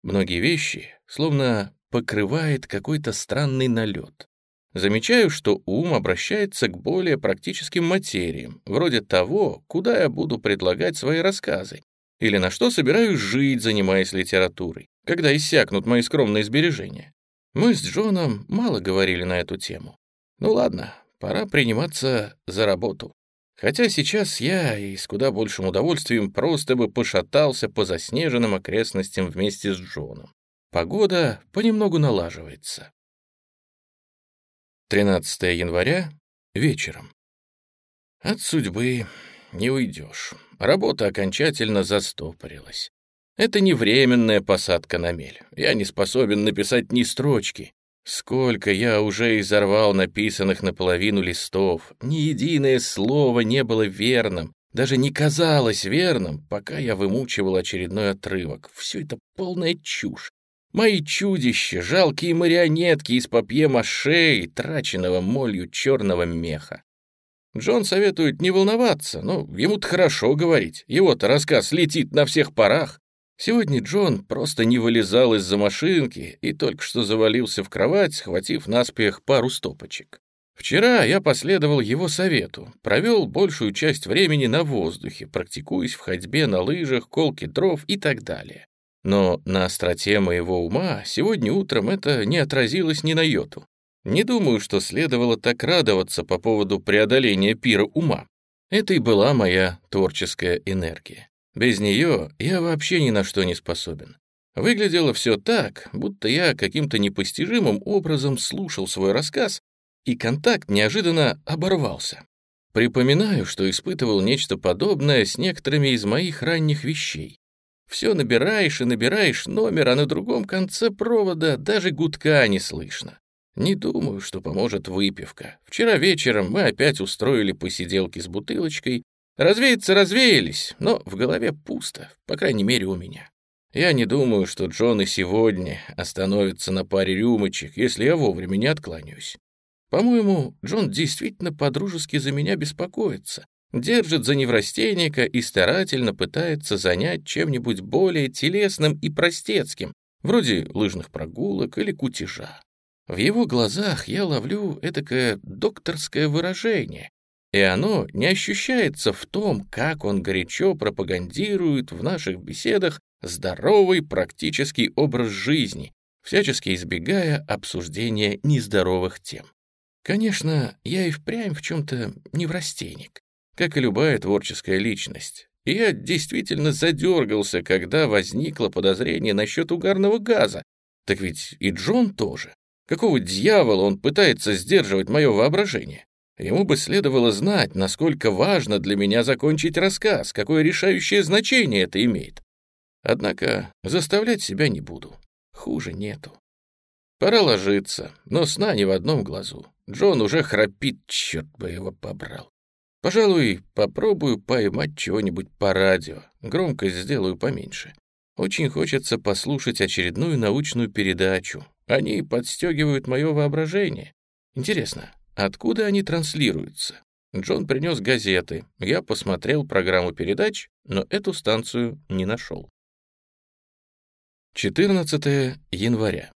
Многие вещи словно покрывает какой-то странный налет. Замечаю, что ум обращается к более практическим материям, вроде того, куда я буду предлагать свои рассказы, или на что собираюсь жить, занимаясь литературой, когда иссякнут мои скромные сбережения. Мы с Джоном мало говорили на эту тему. Ну ладно, пора приниматься за работу. Хотя сейчас я и с куда большим удовольствием просто бы пошатался по заснеженным окрестностям вместе с Джоном. Погода понемногу налаживается. 13 января, вечером. От судьбы не уйдешь. Работа окончательно застопорилась. Это не временная посадка на мель. Я не способен написать ни строчки. Сколько я уже изорвал написанных наполовину листов. Ни единое слово не было верным. Даже не казалось верным, пока я вымучивал очередной отрывок. Все это полная чушь. Мои чудища, жалкие марионетки из папье-маше и траченного молью черного меха. Джон советует не волноваться, но ему-то хорошо говорить. Его-то рассказ летит на всех парах. Сегодня Джон просто не вылезал из-за машинки и только что завалился в кровать, схватив наспех пару стопочек. Вчера я последовал его совету, провел большую часть времени на воздухе, практикуясь в ходьбе на лыжах, колке дров и так далее. Но на остроте моего ума сегодня утром это не отразилось ни на йоту. Не думаю, что следовало так радоваться по поводу преодоления пира ума. Это и была моя творческая энергия. Без нее я вообще ни на что не способен. Выглядело все так, будто я каким-то непостижимым образом слушал свой рассказ, и контакт неожиданно оборвался. Припоминаю, что испытывал нечто подобное с некоторыми из моих ранних вещей. Все набираешь и набираешь номер, а на другом конце провода даже гудка не слышно. Не думаю, что поможет выпивка. Вчера вечером мы опять устроили посиделки с бутылочкой. Развеяться развеялись, но в голове пусто, по крайней мере у меня. Я не думаю, что Джон и сегодня остановится на паре рюмочек, если я вовремя не откланяюсь. По-моему, Джон действительно подружески за меня беспокоится, держит за неврастенника и старательно пытается занять чем-нибудь более телесным и простецким, вроде лыжных прогулок или кутежа. В его глазах я ловлю этакое докторское выражение, и оно не ощущается в том, как он горячо пропагандирует в наших беседах здоровый практический образ жизни, всячески избегая обсуждения нездоровых тем. Конечно, я и впрямь в чем-то неврастенник, как и любая творческая личность. И я действительно задергался, когда возникло подозрение насчет угарного газа. Так ведь и Джон тоже. Какого дьявола он пытается сдерживать мое воображение? Ему бы следовало знать, насколько важно для меня закончить рассказ, какое решающее значение это имеет. Однако заставлять себя не буду. Хуже нету. Пора ложиться, но сна не в одном глазу. Джон уже храпит, черт бы его побрал. Пожалуй, попробую поймать чего-нибудь по радио, громкость сделаю поменьше. Очень хочется послушать очередную научную передачу, они подстегивают мое воображение. Интересно, откуда они транслируются? Джон принес газеты. Я посмотрел программу передач, но эту станцию не нашел. 14 января.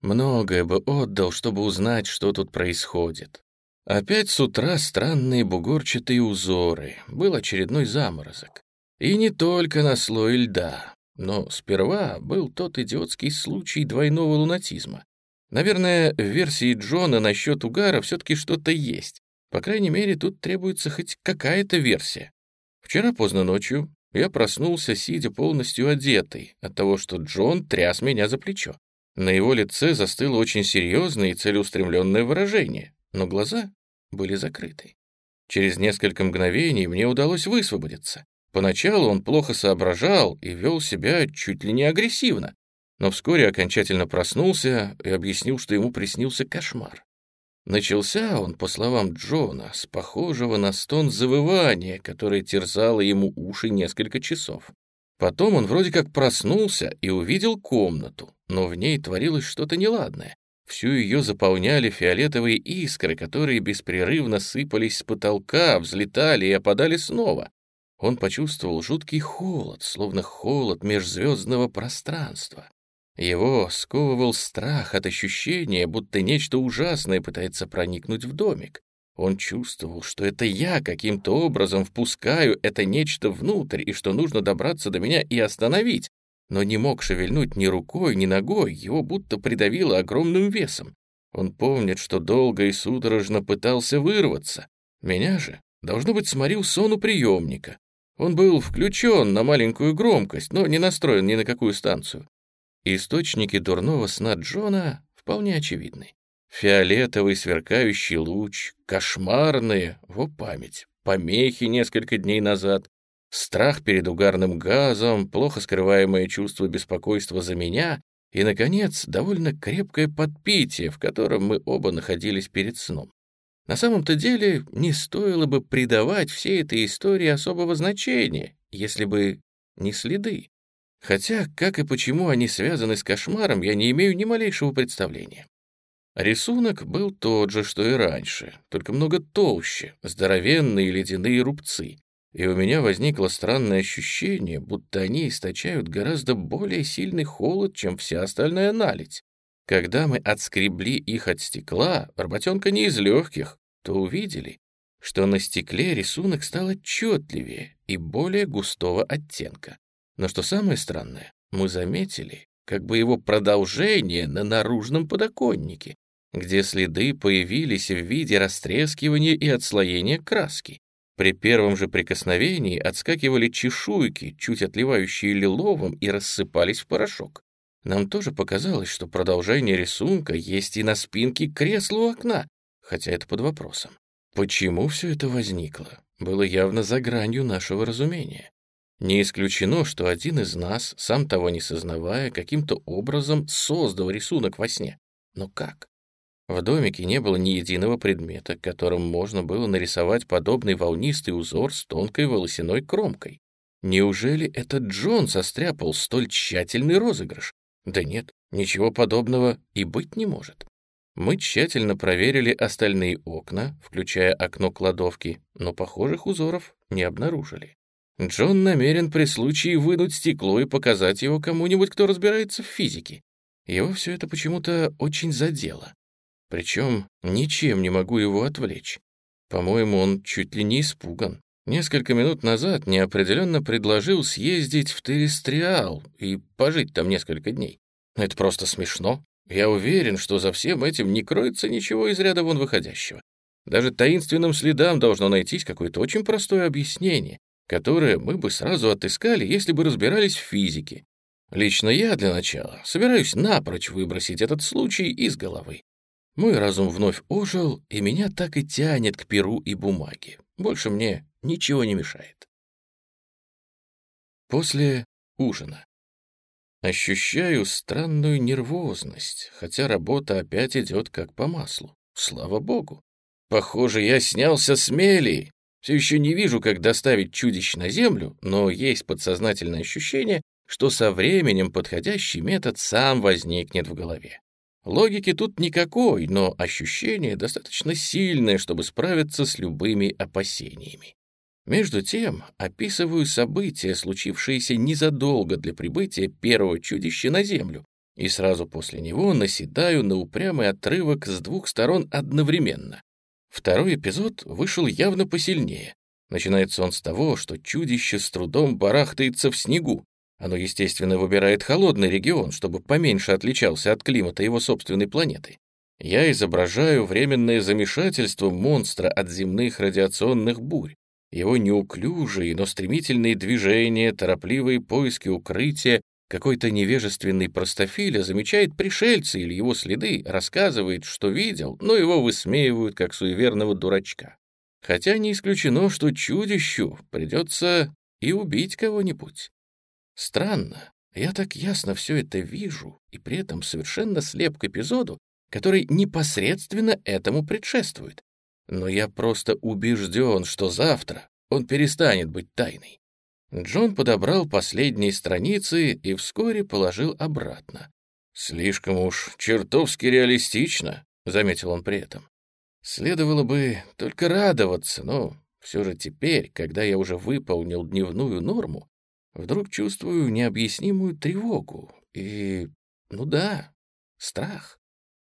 Многое бы отдал, чтобы узнать, что тут происходит. Опять с утра странные бугорчатые узоры, был очередной заморозок. И не только на слой льда, но сперва был тот идиотский случай двойного лунатизма. Наверное, в версии Джона насчет угара все-таки что-то есть. По крайней мере, тут требуется хоть какая-то версия. Вчера поздно ночью я проснулся, сидя полностью одетый, от того, что Джон тряс меня за плечо. На его лице застыло очень серьезное и целеустремленное выражение, но глаза были закрыты. Через несколько мгновений мне удалось высвободиться. Поначалу он плохо соображал и вел себя чуть ли не агрессивно, но вскоре окончательно проснулся и объяснил, что ему приснился кошмар. Начался он, по словам Джона, с похожего на стон завывания, которое терзало ему уши несколько часов. Потом он вроде как проснулся и увидел комнату, но в ней творилось что-то неладное. Всю ее заполняли фиолетовые искры, которые беспрерывно сыпались с потолка, взлетали и опадали снова. Он почувствовал жуткий холод, словно холод межзвездного пространства. Его сковывал страх от ощущения, будто нечто ужасное пытается проникнуть в домик. Он чувствовал, что это я каким-то образом впускаю это нечто внутрь, и что нужно добраться до меня и остановить, но не мог шевельнуть ни рукой, ни ногой, его будто придавило огромным весом. Он помнит, что долго и судорожно пытался вырваться. Меня же, должно быть, сморил сон у приемника. Он был включен на маленькую громкость, но не настроен ни на какую станцию. Источники дурного сна Джона вполне очевидны. Фиолетовый сверкающий луч, кошмарные, во память, помехи несколько дней назад, страх перед угарным газом, плохо скрываемое чувство беспокойства за меня и, наконец, довольно крепкое подпитие, в котором мы оба находились перед сном. На самом-то деле не стоило бы придавать всей этой истории особого значения, если бы не следы. Хотя, как и почему они связаны с кошмаром, я не имею ни малейшего представления. Рисунок был тот же, что и раньше, только много толще, здоровенные ледяные рубцы, и у меня возникло странное ощущение, будто они источают гораздо более сильный холод, чем вся остальная наледь. Когда мы отскребли их от стекла, работенка не из легких, то увидели, что на стекле рисунок стал отчетливее и более густого оттенка. Но что самое странное, мы заметили как бы его продолжение на наружном подоконнике, где следы появились в виде растрескивания и отслоения краски. При первом же прикосновении отскакивали чешуйки, чуть отливающие лиловым, и рассыпались в порошок. Нам тоже показалось, что продолжение рисунка есть и на спинке кресла у окна, хотя это под вопросом. Почему все это возникло, было явно за гранью нашего разумения. Не исключено, что один из нас, сам того не сознавая, каким-то образом создал рисунок во сне. Но как? В домике не было ни единого предмета, которым можно было нарисовать подобный волнистый узор с тонкой волосяной кромкой. Неужели этот Джон состряпал столь тщательный розыгрыш? Да нет, ничего подобного и быть не может. Мы тщательно проверили остальные окна, включая окно кладовки, но похожих узоров не обнаружили. Джон намерен при случае вынуть стекло и показать его кому-нибудь, кто разбирается в физике. Его все это почему-то очень задело. Причем ничем не могу его отвлечь. По-моему, он чуть ли не испуган. Несколько минут назад неопределенно предложил съездить в Терестриал и пожить там несколько дней. Это просто смешно. Я уверен, что за всем этим не кроется ничего из ряда вон выходящего. Даже таинственным следам должно найтись какое-то очень простое объяснение, которое мы бы сразу отыскали, если бы разбирались в физике. Лично я для начала собираюсь напрочь выбросить этот случай из головы. Мой разум вновь ожил, и меня так и тянет к перу и бумаге. Больше мне ничего не мешает. После ужина. Ощущаю странную нервозность, хотя работа опять идет как по маслу. Слава богу. Похоже, я снялся с мели, все еще не вижу, как доставить чудищ на Землю, но есть подсознательное ощущение, что со временем подходящий метод сам возникнет в голове. Логики тут никакой, но ощущение достаточно сильное, чтобы справиться с любыми опасениями. Между тем описываю события, случившиеся незадолго для прибытия первого чудища на Землю, и сразу после него наседаю на упрямый отрывок с двух сторон одновременно. Второй эпизод вышел явно посильнее. Начинается он с того, что чудище с трудом барахтается в снегу. Оно, естественно, выбирает холодный регион, чтобы поменьше отличался от климата его собственной планеты. Я изображаю временное замешательство монстра от земных радиационных бурь, его неуклюжие, но стремительные движения, торопливые поиски укрытия, какой-то невежественный простофиля замечает пришельца или его следы, рассказывает, что видел, но его высмеивают как суеверного дурачка. Хотя не исключено, что чудищу придется и убить кого-нибудь. Странно, я так ясно все это вижу, и при этом совершенно слеп к эпизоду, который непосредственно этому предшествует. Но я просто убежден, что завтра он перестанет быть тайной. Джон подобрал последние страницы и вскоре положил обратно. «Слишком уж чертовски реалистично», — заметил он при этом. «Следовало бы только радоваться, но все же теперь, когда я уже выполнил дневную норму, вдруг чувствую необъяснимую тревогу и, ну да, страх.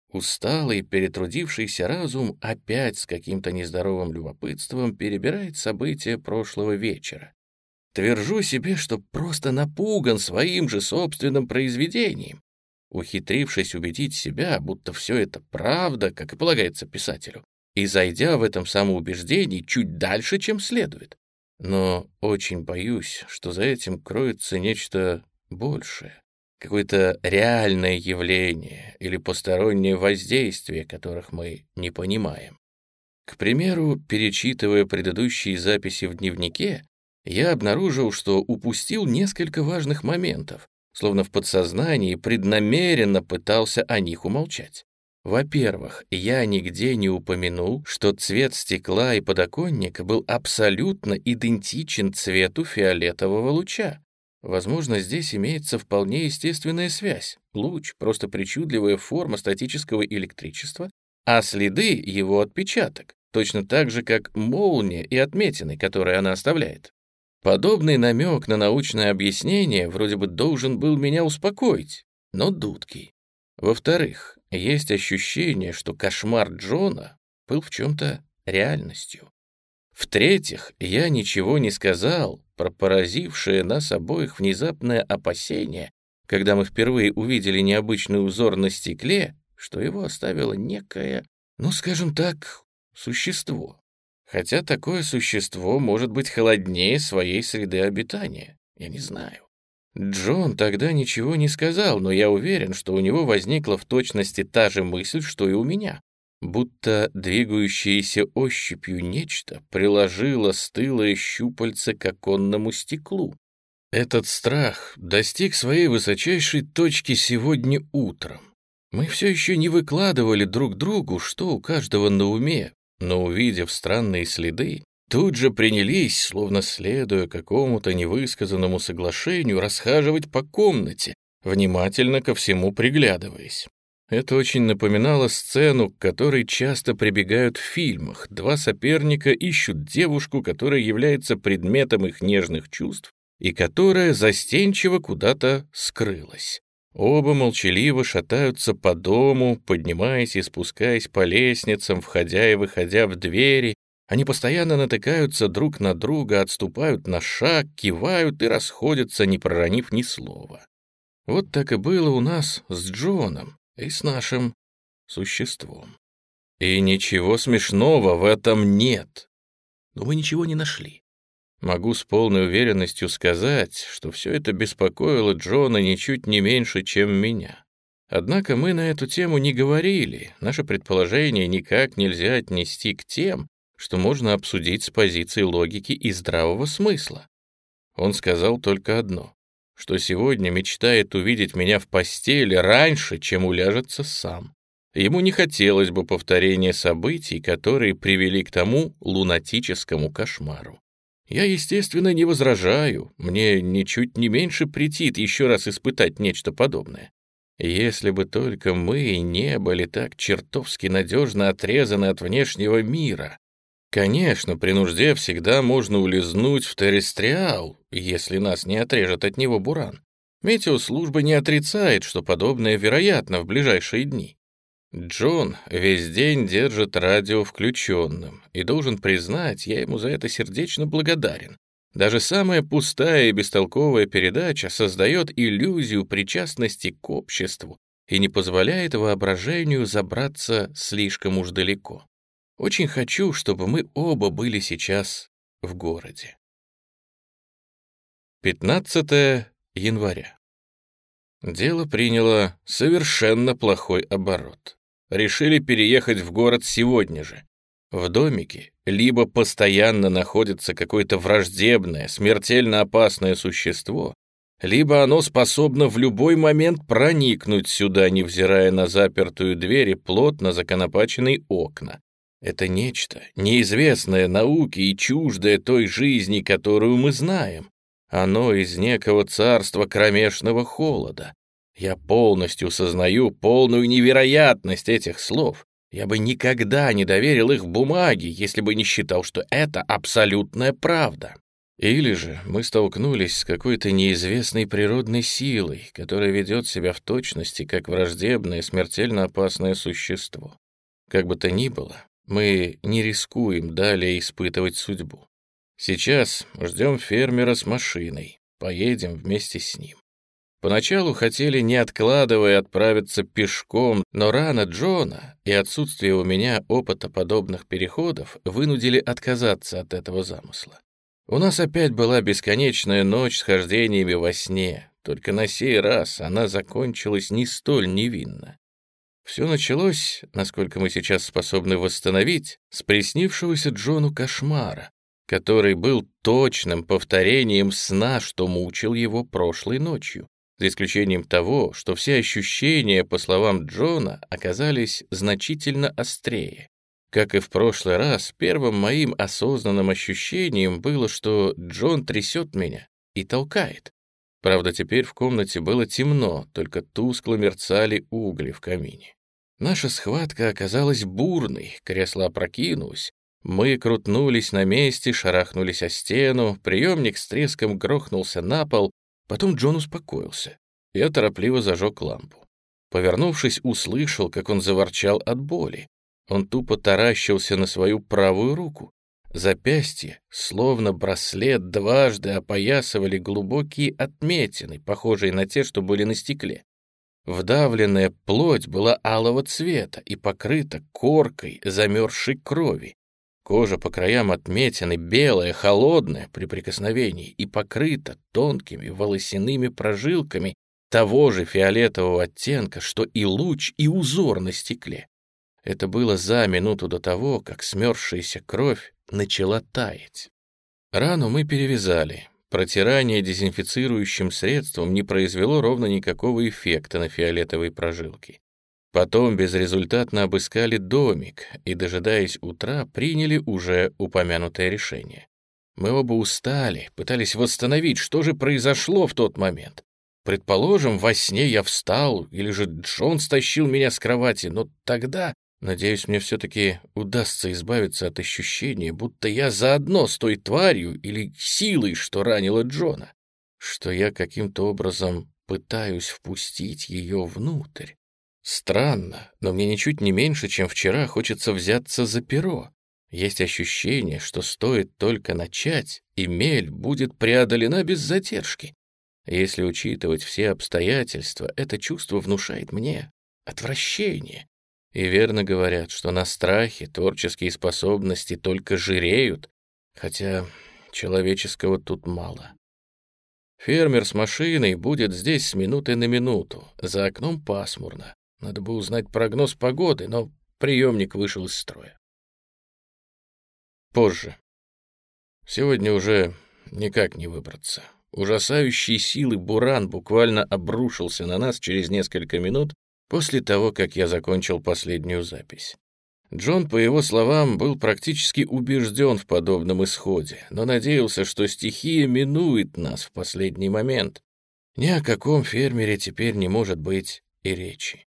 Усталый, перетрудившийся разум опять с каким-то нездоровым любопытством перебирает события прошлого вечера. Твержу себе, что просто напуган своим же собственным произведением, ухитрившись убедить себя, будто все это правда, как и полагается писателю, и зайдя в этом самоубеждении чуть дальше, чем следует. Но очень боюсь, что за этим кроется нечто большее какое-то реальное явление или постороннее воздействие, которых мы не понимаем. К примеру, перечитывая предыдущие записи в дневнике, я обнаружил, что упустил несколько важных моментов, словно в подсознании преднамеренно пытался о них умолчать. Во-первых, я нигде не упомянул, что цвет стекла и подоконника был абсолютно идентичен цвету фиолетового луча. Возможно, здесь имеется вполне естественная связь. Луч — просто причудливая форма статического электричества, а следы — его отпечаток, точно так же, как молния и отметины, которые она оставляет. Подобный намек на научное объяснение вроде бы должен был меня успокоить, но дудки. Во-вторых, есть ощущение, что кошмар Джона был в чем-то реальностью. В-третьих, я ничего не сказал про поразившее нас обоих внезапное опасение, когда мы впервые увидели необычный узор на стекле, что его оставило некое, ну, скажем так, существо. Хотя такое существо может быть холоднее своей среды обитания. Я не знаю. Джон тогда ничего не сказал, но я уверен, что у него возникла в точности та же мысль, что и у меня будто двигающееся ощупью нечто приложило стылое щупальце к оконному стеклу. Этот страх достиг своей высочайшей точки сегодня утром. Мы все еще не выкладывали друг другу, что у каждого на уме, но, увидев странные следы, тут же принялись, словно следуя какому-то невысказанному соглашению, расхаживать по комнате, внимательно ко всему приглядываясь. Это очень напоминало сцену, к которой часто прибегают в фильмах. Два соперника ищут девушку, которая является предметом их нежных чувств и которая застенчиво куда-то скрылась. Оба молчаливо шатаются по дому, поднимаясь и спускаясь по лестницам, входя и выходя в двери. Они постоянно натыкаются друг на друга, отступают на шаг, кивают и расходятся, не проронив ни слова. Вот так и было у нас с Джоном и с нашим существом. И ничего смешного в этом нет. Но мы ничего не нашли. Могу с полной уверенностью сказать, что все это беспокоило Джона ничуть не меньше, чем меня. Однако мы на эту тему не говорили, наше предположение никак нельзя отнести к тем, что можно обсудить с позиции логики и здравого смысла. Он сказал только одно что сегодня мечтает увидеть меня в постели раньше, чем уляжется сам. Ему не хотелось бы повторения событий, которые привели к тому лунатическому кошмару. Я, естественно, не возражаю, мне ничуть не меньше претит еще раз испытать нечто подобное. Если бы только мы не были так чертовски надежно отрезаны от внешнего мира, Конечно, при нужде всегда можно улизнуть в террестриал, если нас не отрежет от него буран. Метеослужба не отрицает, что подобное вероятно в ближайшие дни. Джон весь день держит радио включенным, и должен признать, я ему за это сердечно благодарен. Даже самая пустая и бестолковая передача создает иллюзию причастности к обществу и не позволяет воображению забраться слишком уж далеко. Очень хочу, чтобы мы оба были сейчас в городе. 15 января. Дело приняло совершенно плохой оборот. Решили переехать в город сегодня же. В домике либо постоянно находится какое-то враждебное, смертельно опасное существо, либо оно способно в любой момент проникнуть сюда, невзирая на запертую дверь и плотно законопаченные окна. Это нечто, неизвестное науке и чуждое той жизни, которую мы знаем. Оно из некого царства кромешного холода. Я полностью сознаю полную невероятность этих слов. Я бы никогда не доверил их бумаге, если бы не считал, что это абсолютная правда. Или же мы столкнулись с какой-то неизвестной природной силой, которая ведет себя в точности как враждебное, смертельно опасное существо. Как бы то ни было, мы не рискуем далее испытывать судьбу. Сейчас ждем фермера с машиной, поедем вместе с ним. Поначалу хотели, не откладывая, отправиться пешком, но рана Джона и отсутствие у меня опыта подобных переходов вынудили отказаться от этого замысла. У нас опять была бесконечная ночь с хождениями во сне, только на сей раз она закончилась не столь невинно. Все началось, насколько мы сейчас способны восстановить, с приснившегося Джону кошмара, который был точным повторением сна, что мучил его прошлой ночью, за исключением того, что все ощущения, по словам Джона, оказались значительно острее. Как и в прошлый раз, первым моим осознанным ощущением было, что Джон трясет меня и толкает. Правда, теперь в комнате было темно, только тускло мерцали угли в камине. Наша схватка оказалась бурной, кресло опрокинулось. Мы крутнулись на месте, шарахнулись о стену, приемник с треском грохнулся на пол, потом Джон успокоился. Я торопливо зажег лампу. Повернувшись, услышал, как он заворчал от боли. Он тупо таращился на свою правую руку. Запястье, словно браслет, дважды опоясывали глубокие отметины, похожие на те, что были на стекле. Вдавленная плоть была алого цвета и покрыта коркой замерзшей крови. Кожа по краям отметины белая, холодная при прикосновении и покрыта тонкими волосяными прожилками того же фиолетового оттенка, что и луч, и узор на стекле. Это было за минуту до того, как смерзшаяся кровь начала таять. Рану мы перевязали, Протирание дезинфицирующим средством не произвело ровно никакого эффекта на фиолетовой прожилке. Потом безрезультатно обыскали домик и, дожидаясь утра, приняли уже упомянутое решение. Мы оба устали, пытались восстановить, что же произошло в тот момент. Предположим, во сне я встал, или же Джон стащил меня с кровати, но тогда Надеюсь, мне все-таки удастся избавиться от ощущения, будто я заодно с той тварью или силой, что ранила Джона, что я каким-то образом пытаюсь впустить ее внутрь. Странно, но мне ничуть не меньше, чем вчера, хочется взяться за перо. Есть ощущение, что стоит только начать, и мель будет преодолена без задержки. Если учитывать все обстоятельства, это чувство внушает мне отвращение. И верно говорят, что на страхе творческие способности только жиреют, хотя человеческого тут мало. Фермер с машиной будет здесь с минуты на минуту, за окном пасмурно. Надо бы узнать прогноз погоды, но приемник вышел из строя. Позже. Сегодня уже никак не выбраться. Ужасающий силы буран буквально обрушился на нас через несколько минут, после того, как я закончил последнюю запись. Джон, по его словам, был практически убежден в подобном исходе, но надеялся, что стихия минует нас в последний момент. Ни о каком фермере теперь не может быть и речи.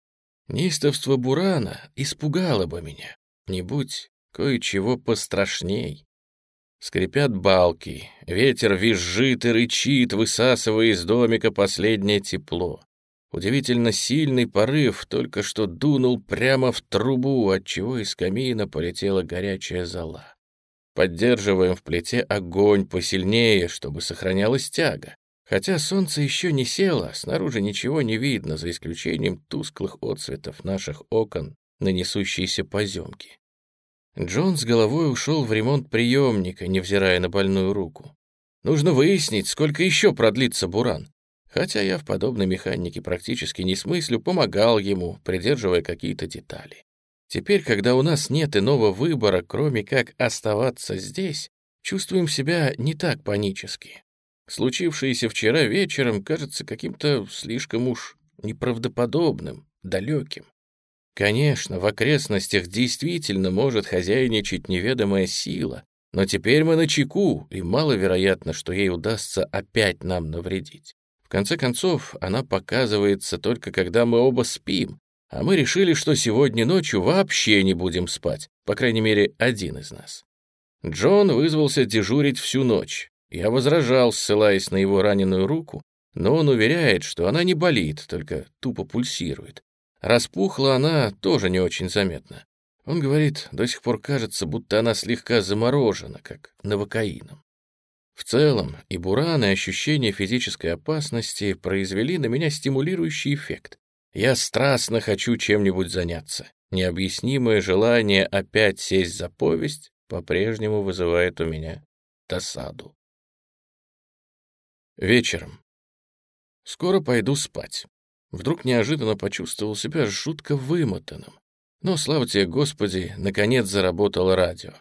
Неистовство Бурана испугало бы меня. Не будь кое-чего пострашней. Скрипят балки, ветер визжит и рычит, высасывая из домика последнее тепло. Удивительно сильный порыв только что дунул прямо в трубу, отчего из камина полетела горячая зола. Поддерживаем в плите огонь посильнее, чтобы сохранялась тяга. Хотя солнце еще не село, снаружи ничего не видно, за исключением тусклых отцветов наших окон на несущиеся поземки. Джон с головой ушел в ремонт приемника, невзирая на больную руку. Нужно выяснить, сколько еще продлится буран. Хотя я в подобной механике практически не смыслю, помогал ему, придерживая какие-то детали. Теперь, когда у нас нет иного выбора, кроме как оставаться здесь, чувствуем себя не так панически. Случившееся вчера вечером кажется каким-то слишком уж неправдоподобным, далеким. Конечно, в окрестностях действительно может хозяйничать неведомая сила, но теперь мы на чеку, и маловероятно, что ей удастся опять нам навредить. В конце концов, она показывается только когда мы оба спим, а мы решили, что сегодня ночью вообще не будем спать, по крайней мере, один из нас. Джон вызвался дежурить всю ночь, я возражал, ссылаясь на его раненую руку, но он уверяет, что она не болит, только тупо пульсирует. Распухла она тоже не очень заметно. Он говорит, до сих пор кажется, будто она слегка заморожена, как новокаином. В целом, и буран, и ощущение физической опасности произвели на меня стимулирующий эффект. Я страстно хочу чем-нибудь заняться. Необъяснимое желание опять сесть за повесть по-прежнему вызывает у меня досаду. Вечером. Скоро пойду спать. Вдруг неожиданно почувствовал себя жутко вымотанным. Но, слава тебе, Господи, наконец заработало радио.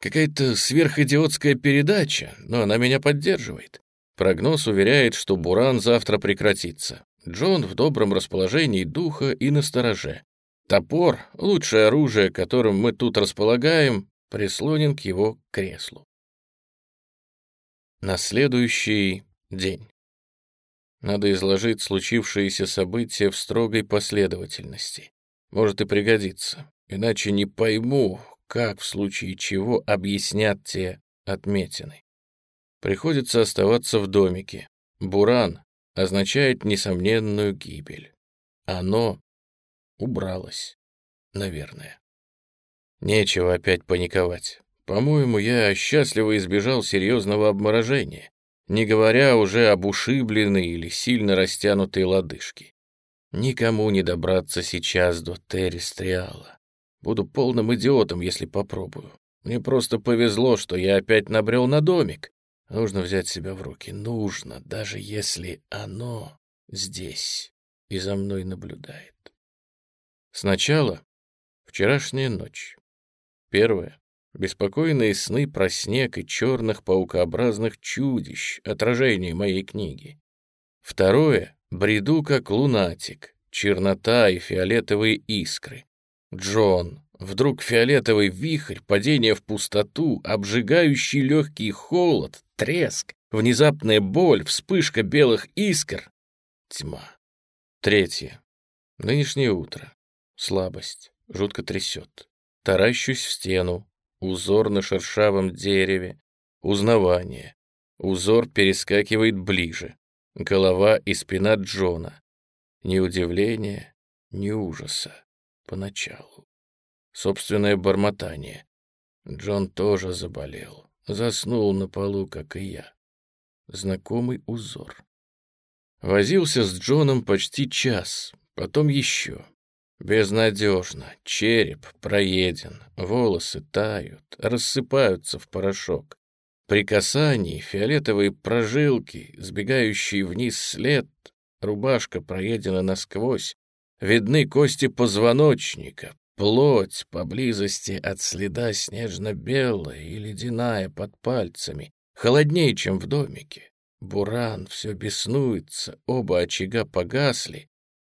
Какая-то сверхидиотская передача, но она меня поддерживает. Прогноз уверяет, что буран завтра прекратится. Джон в добром расположении духа и настороже. Топор, лучшее оружие, которым мы тут располагаем, прислонен к его креслу. На следующий День. Надо изложить случившиеся события в строгой последовательности. Может и пригодится, иначе не пойму, как в случае чего объяснят те отметины. Приходится оставаться в домике. Буран означает несомненную гибель. Оно убралось, наверное. Нечего опять паниковать. По-моему, я счастливо избежал серьезного обморожения не говоря уже об ушибленной или сильно растянутой лодыжке. Никому не добраться сейчас до Террестриала. Буду полным идиотом, если попробую. Мне просто повезло, что я опять набрел на домик. Нужно взять себя в руки. Нужно, даже если оно здесь и за мной наблюдает. Сначала вчерашняя ночь. Первое Беспокойные сны про снег и черных паукообразных чудищ, отражение моей книги. Второе — бреду как лунатик, чернота и фиолетовые искры. Джон, вдруг фиолетовый вихрь, падение в пустоту, обжигающий легкий холод, треск, внезапная боль, вспышка белых искр. Тьма. Третье. Нынешнее утро. Слабость. Жутко трясет. Таращусь в стену, Узор на шершавом дереве. Узнавание. Узор перескакивает ближе. Голова и спина Джона. Ни удивления, ни ужаса. Поначалу. Собственное бормотание. Джон тоже заболел. Заснул на полу, как и я. Знакомый узор. Возился с Джоном почти час, потом еще. Безнадежно. Череп проеден, волосы тают, рассыпаются в порошок. При касании фиолетовые прожилки, сбегающие вниз след, рубашка проедена насквозь, видны кости позвоночника, плоть поблизости от следа снежно-белая и ледяная под пальцами, холоднее, чем в домике. Буран все беснуется, оба очага погасли,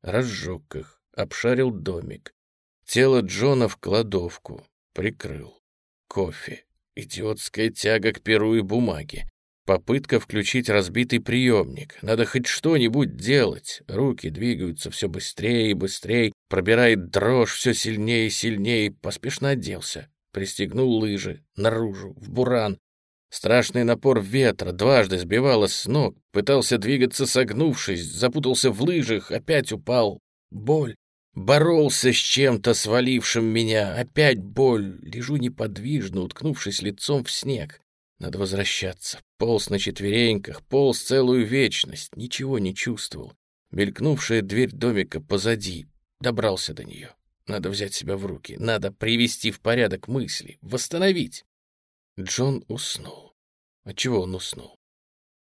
разжег их обшарил домик. Тело Джона в кладовку. Прикрыл. Кофе. Идиотская тяга к перу и бумаге. Попытка включить разбитый приемник. Надо хоть что-нибудь делать. Руки двигаются все быстрее и быстрее. Пробирает дрожь все сильнее и сильнее. Поспешно оделся. пристегнул лыжи, наружу, в буран. Страшный напор ветра дважды сбивало с ног, пытался двигаться согнувшись, запутался в лыжах, опять упал. Боль. Боролся с чем-то, свалившим меня. Опять боль. Лежу неподвижно, уткнувшись лицом в снег. Надо возвращаться. Полз на четвереньках, полз целую вечность. Ничего не чувствовал. Мелькнувшая дверь домика позади. Добрался до нее. Надо взять себя в руки. Надо привести в порядок мысли. Восстановить. Джон уснул. Отчего он уснул?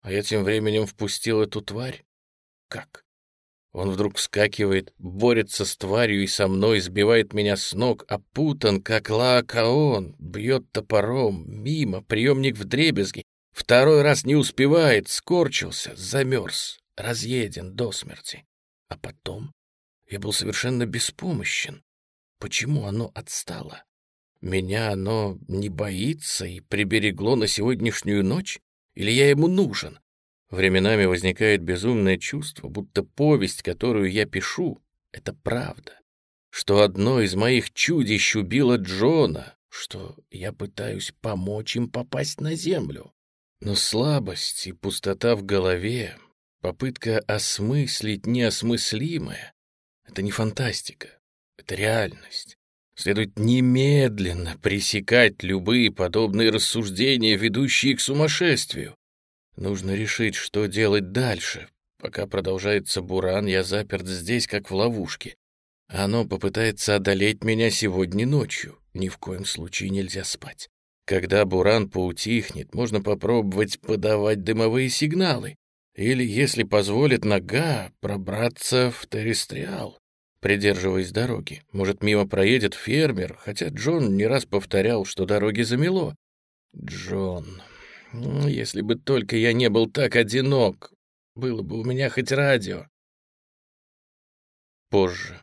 А я тем временем впустил эту тварь? Как? Он вдруг вскакивает, борется с тварью и со мной, сбивает меня с ног, опутан, как лаокаон, бьет топором, мимо, приемник в дребезги. Второй раз не успевает, скорчился, замерз, разъеден до смерти. А потом я был совершенно беспомощен. Почему оно отстало? Меня оно не боится и приберегло на сегодняшнюю ночь? Или я ему нужен? Временами возникает безумное чувство, будто повесть, которую я пишу, — это правда. Что одно из моих чудищ убило Джона, что я пытаюсь помочь им попасть на землю. Но слабость и пустота в голове, попытка осмыслить неосмыслимое — это не фантастика, это реальность. Следует немедленно пресекать любые подобные рассуждения, ведущие к сумасшествию. Нужно решить, что делать дальше. Пока продолжается буран, я заперт здесь, как в ловушке. Оно попытается одолеть меня сегодня ночью. Ни в коем случае нельзя спать. Когда буран поутихнет, можно попробовать подавать дымовые сигналы. Или, если позволит нога, пробраться в террестриал, придерживаясь дороги. Может, мимо проедет фермер, хотя Джон не раз повторял, что дороги замело. Джон... Если бы только я не был так одинок, было бы у меня хоть радио. Позже.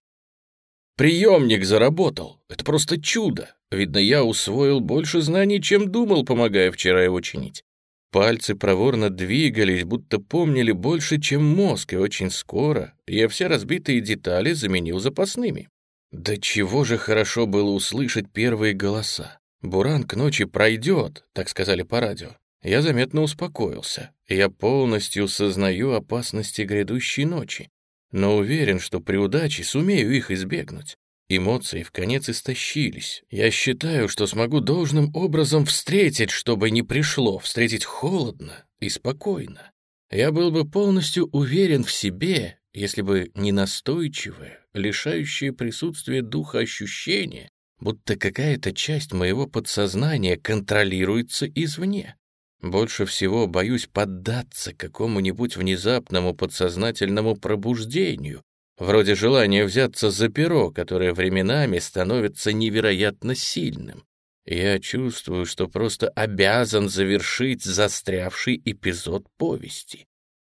Приемник заработал. Это просто чудо. Видно, я усвоил больше знаний, чем думал, помогая вчера его чинить. Пальцы проворно двигались, будто помнили больше, чем мозг, и очень скоро я все разбитые детали заменил запасными. Да чего же хорошо было услышать первые голоса. Буран к ночи пройдет, так сказали по радио. Я заметно успокоился. Я полностью сознаю опасности грядущей ночи, но уверен, что при удаче сумею их избегнуть. Эмоции в конец истощились. Я считаю, что смогу должным образом встретить, чтобы не пришло, встретить холодно и спокойно. Я был бы полностью уверен в себе, если бы не настойчивое, лишающее присутствия духа ощущение, будто какая-то часть моего подсознания контролируется извне. Больше всего боюсь поддаться какому-нибудь внезапному подсознательному пробуждению, вроде желания взяться за перо, которое временами становится невероятно сильным. Я чувствую, что просто обязан завершить застрявший эпизод повести.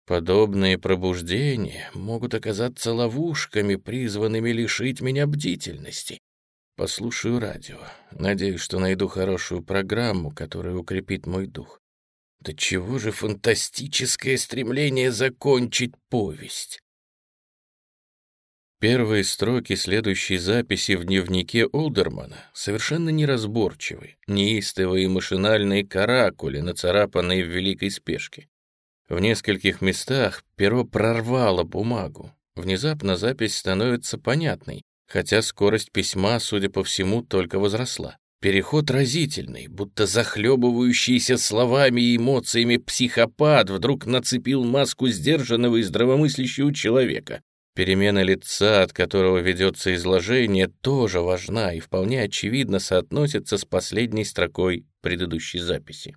Подобные пробуждения могут оказаться ловушками, призванными лишить меня бдительности. Послушаю радио. Надеюсь, что найду хорошую программу, которая укрепит мой дух. Да чего же фантастическое стремление закончить повесть? Первые строки следующей записи в дневнике Олдермана совершенно неразборчивы, неистовые и машинальные каракули, нацарапанные в великой спешке. В нескольких местах перо прорвало бумагу. Внезапно запись становится понятной, хотя скорость письма, судя по всему, только возросла. Переход разительный, будто захлебывающийся словами и эмоциями психопат вдруг нацепил маску сдержанного и здравомыслящего человека. Перемена лица, от которого ведется изложение, тоже важна и вполне очевидно соотносится с последней строкой предыдущей записи.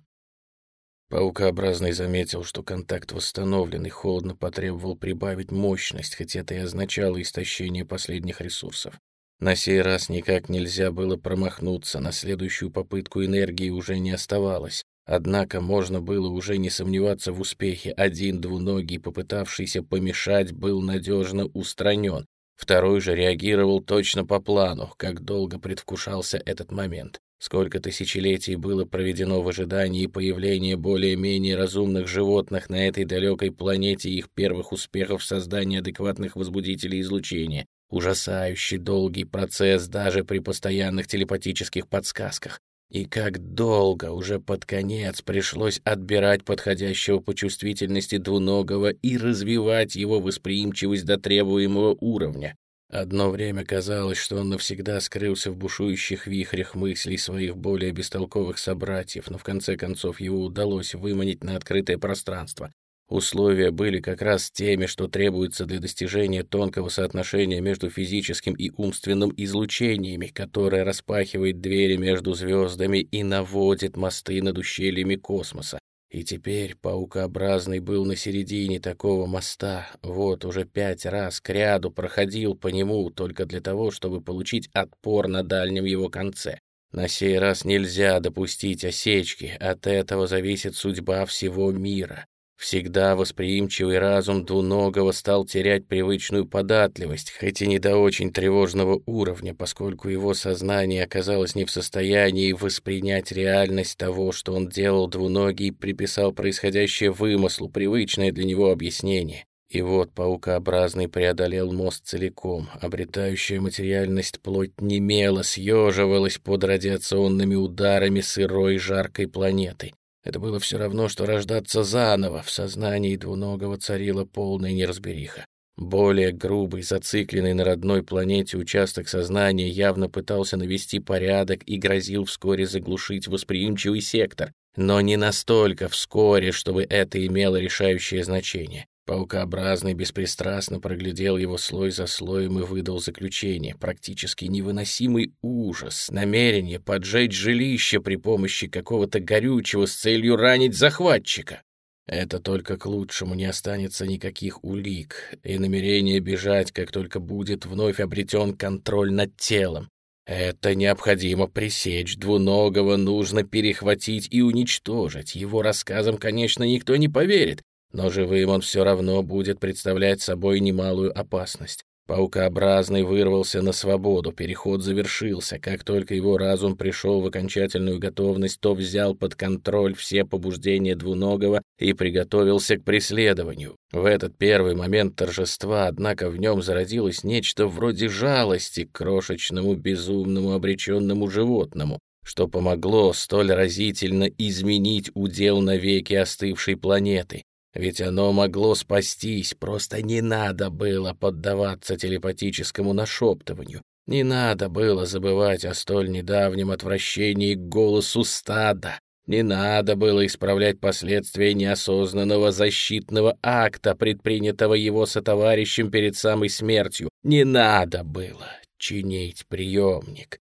Паукообразный заметил, что контакт восстановлен и холодно потребовал прибавить мощность, хоть это и означало истощение последних ресурсов. На сей раз никак нельзя было промахнуться, на следующую попытку энергии уже не оставалось. Однако можно было уже не сомневаться в успехе. Один двуногий, попытавшийся помешать, был надежно устранен. Второй же реагировал точно по плану, как долго предвкушался этот момент. Сколько тысячелетий было проведено в ожидании появления более-менее разумных животных на этой далекой планете и их первых успехов в создании адекватных возбудителей излучения. Ужасающий долгий процесс даже при постоянных телепатических подсказках.
И как долго уже под конец пришлось отбирать подходящего по чувствительности двуногого и развивать его восприимчивость до требуемого уровня. Одно время казалось, что он навсегда скрылся в бушующих вихрях мыслей своих более бестолковых собратьев, но в конце концов его удалось выманить на открытое пространство. Условия были как раз теми, что требуются для достижения тонкого соотношения между физическим и умственным излучениями, которое распахивает двери между звездами и наводит мосты над ущельями космоса. И теперь паукообразный был на середине такого моста, вот уже пять раз к ряду проходил по нему только для того, чтобы получить отпор на дальнем его конце. На сей раз нельзя допустить осечки, от этого зависит судьба всего мира. Всегда восприимчивый разум двуногого стал терять привычную податливость, хоть и не до очень тревожного уровня, поскольку его сознание оказалось не в состоянии воспринять реальность того, что он делал двуногий, приписал происходящее вымыслу, привычное для него объяснение. И вот паукообразный преодолел мост целиком, обретающая материальность плоть немело съеживалась под радиационными ударами сырой жаркой планеты. Это было все равно, что рождаться заново. В сознании двуногого царила полная неразбериха. Более грубый, зацикленный на родной планете участок сознания явно пытался навести порядок и грозил вскоре заглушить восприимчивый сектор, но не настолько вскоре, чтобы это имело решающее значение. Паукообразный беспристрастно проглядел его слой за слоем и выдал заключение. Практически невыносимый ужас, намерение поджечь жилище при помощи какого-то горючего с целью ранить захватчика. Это только к лучшему не останется никаких улик, и намерение бежать, как только будет вновь обретен контроль над телом. Это необходимо пресечь, двуногого нужно перехватить и уничтожить. Его рассказам, конечно, никто не поверит, но живым он все равно будет представлять собой немалую опасность. Паукообразный вырвался на свободу, переход завершился. Как только его разум пришел в окончательную готовность, то взял под контроль все побуждения двуногого и приготовился к преследованию. В этот первый момент торжества, однако, в нем зародилось нечто вроде жалости к крошечному, безумному, обреченному животному, что помогло столь разительно изменить удел навеки остывшей планеты. Ведь оно могло спастись, просто не надо было поддаваться телепатическому нашептыванию. Не надо было забывать о столь недавнем отвращении к голосу стада. Не надо было исправлять последствия неосознанного защитного акта, предпринятого его сотоварищем перед самой смертью. Не надо было чинить приемник.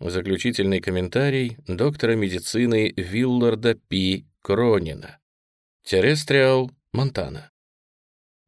Заключительный комментарий доктора медицины Вилларда П. Кронина. Терестриал, Монтана.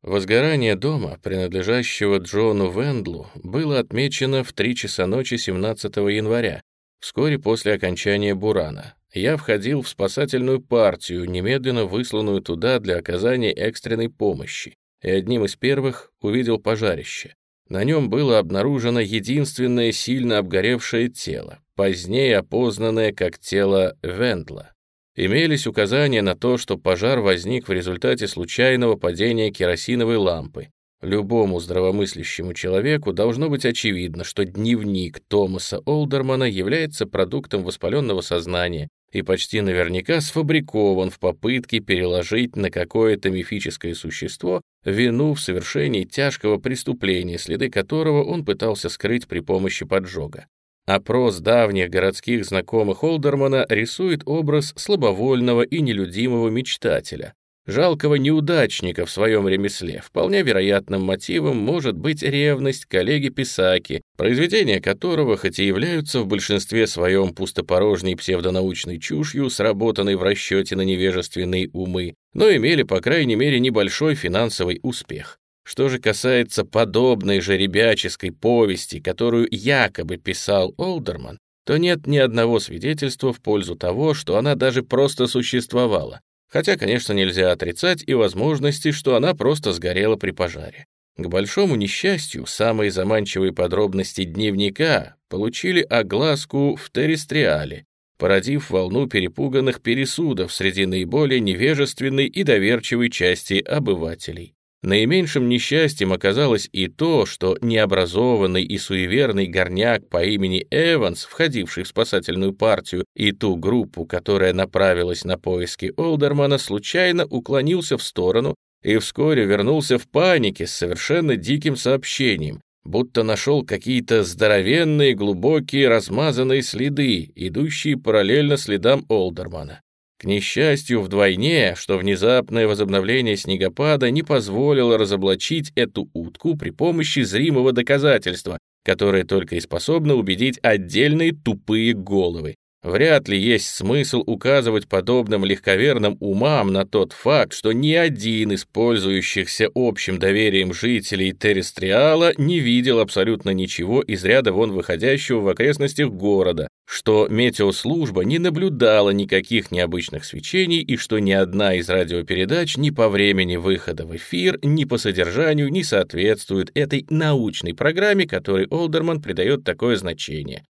Возгорание дома, принадлежащего Джону Вендлу, было отмечено в 3 часа ночи 17 января, вскоре после окончания бурана. Я входил в спасательную партию, немедленно высланную туда для оказания экстренной помощи, и одним из первых увидел пожарище. На нем было обнаружено единственное сильно обгоревшее тело, позднее опознанное как тело Вендла. Имелись указания на то, что пожар возник в результате случайного падения керосиновой лампы. Любому здравомыслящему человеку должно быть очевидно, что дневник Томаса Олдермана является продуктом воспаленного сознания и почти наверняка сфабрикован в попытке переложить на какое-то мифическое существо вину в совершении тяжкого преступления, следы которого он пытался скрыть при помощи поджога. Опрос давних городских знакомых Олдермана рисует образ слабовольного и нелюдимого мечтателя, жалкого неудачника в своем ремесле. Вполне вероятным мотивом может быть ревность коллеги Писаки, произведения которого, хоть и являются в большинстве своем пустопорожней псевдонаучной чушью, сработанной в расчете на невежественные умы, но имели, по крайней мере, небольшой финансовый успех. Что же касается подобной же ребяческой повести, которую якобы писал Олдерман, то нет ни одного свидетельства в пользу того, что она даже просто существовала. Хотя, конечно, нельзя отрицать и возможности, что она просто сгорела при пожаре. К большому несчастью, самые заманчивые подробности дневника получили огласку в Террестриале, породив волну перепуганных пересудов среди наиболее невежественной и доверчивой части обывателей.
Наименьшим несчастьем оказалось и то, что необразованный и суеверный горняк по имени Эванс, входивший в спасательную партию и ту группу, которая направилась на поиски Олдермана, случайно уклонился в сторону и вскоре вернулся в панике с совершенно диким сообщением, будто нашел какие-то здоровенные, глубокие, размазанные следы, идущие параллельно следам Олдермана. К несчастью, вдвойне, что внезапное возобновление снегопада не позволило разоблачить эту утку при помощи зримого доказательства, которое только и способно убедить отдельные тупые головы. Вряд ли есть смысл указывать подобным легковерным умам на тот факт, что ни один из пользующихся общим доверием жителей Террестриала не видел абсолютно ничего из ряда вон выходящего в окрестностях города, что метеослужба не наблюдала никаких необычных свечений и что ни одна из радиопередач ни по времени выхода в эфир, ни по содержанию не соответствует этой научной программе, которой Олдерман придает такое значение.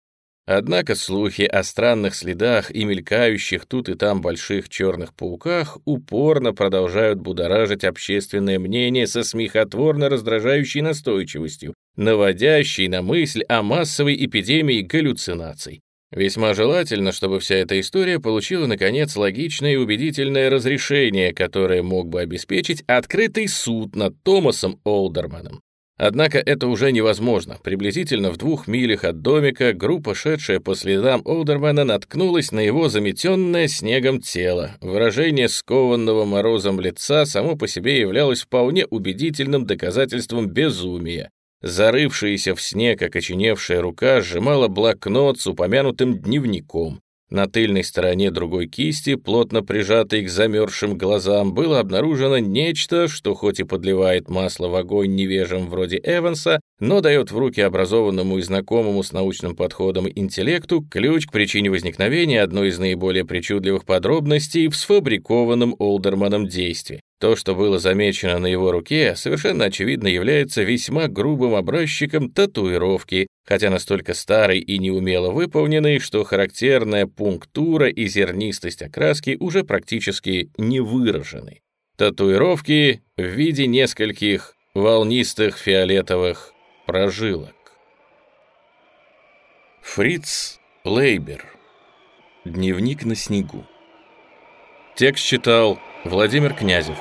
Однако слухи о странных следах и мелькающих тут и там больших черных пауках упорно продолжают будоражить общественное мнение со смехотворно раздражающей настойчивостью, наводящей на мысль о массовой эпидемии галлюцинаций. Весьма желательно, чтобы вся эта история получила, наконец, логичное и убедительное разрешение, которое мог бы обеспечить открытый суд над Томасом Олдерманом. Однако это уже невозможно. Приблизительно в двух милях от домика группа, шедшая по следам Олдермана, наткнулась на его заметенное снегом тело. Выражение скованного морозом лица само по себе являлось вполне убедительным доказательством безумия. Зарывшаяся в снег окоченевшая рука сжимала блокнот с упомянутым дневником. На тыльной стороне другой кисти, плотно прижатой к замерзшим глазам, было обнаружено нечто, что хоть и подливает масло в огонь невежим вроде Эванса, но дает в руки образованному и знакомому с научным подходом интеллекту ключ к причине возникновения одной из наиболее причудливых подробностей в сфабрикованном Олдерманом действии. То, что было замечено на его руке, совершенно очевидно является весьма грубым образчиком татуировки, хотя настолько старой и неумело выполненной, что характерная пунктура и зернистость окраски уже практически не выражены. Татуировки в виде нескольких волнистых фиолетовых прожилок. Фриц Лейбер. Дневник на снегу. Текст читал Владимир Князев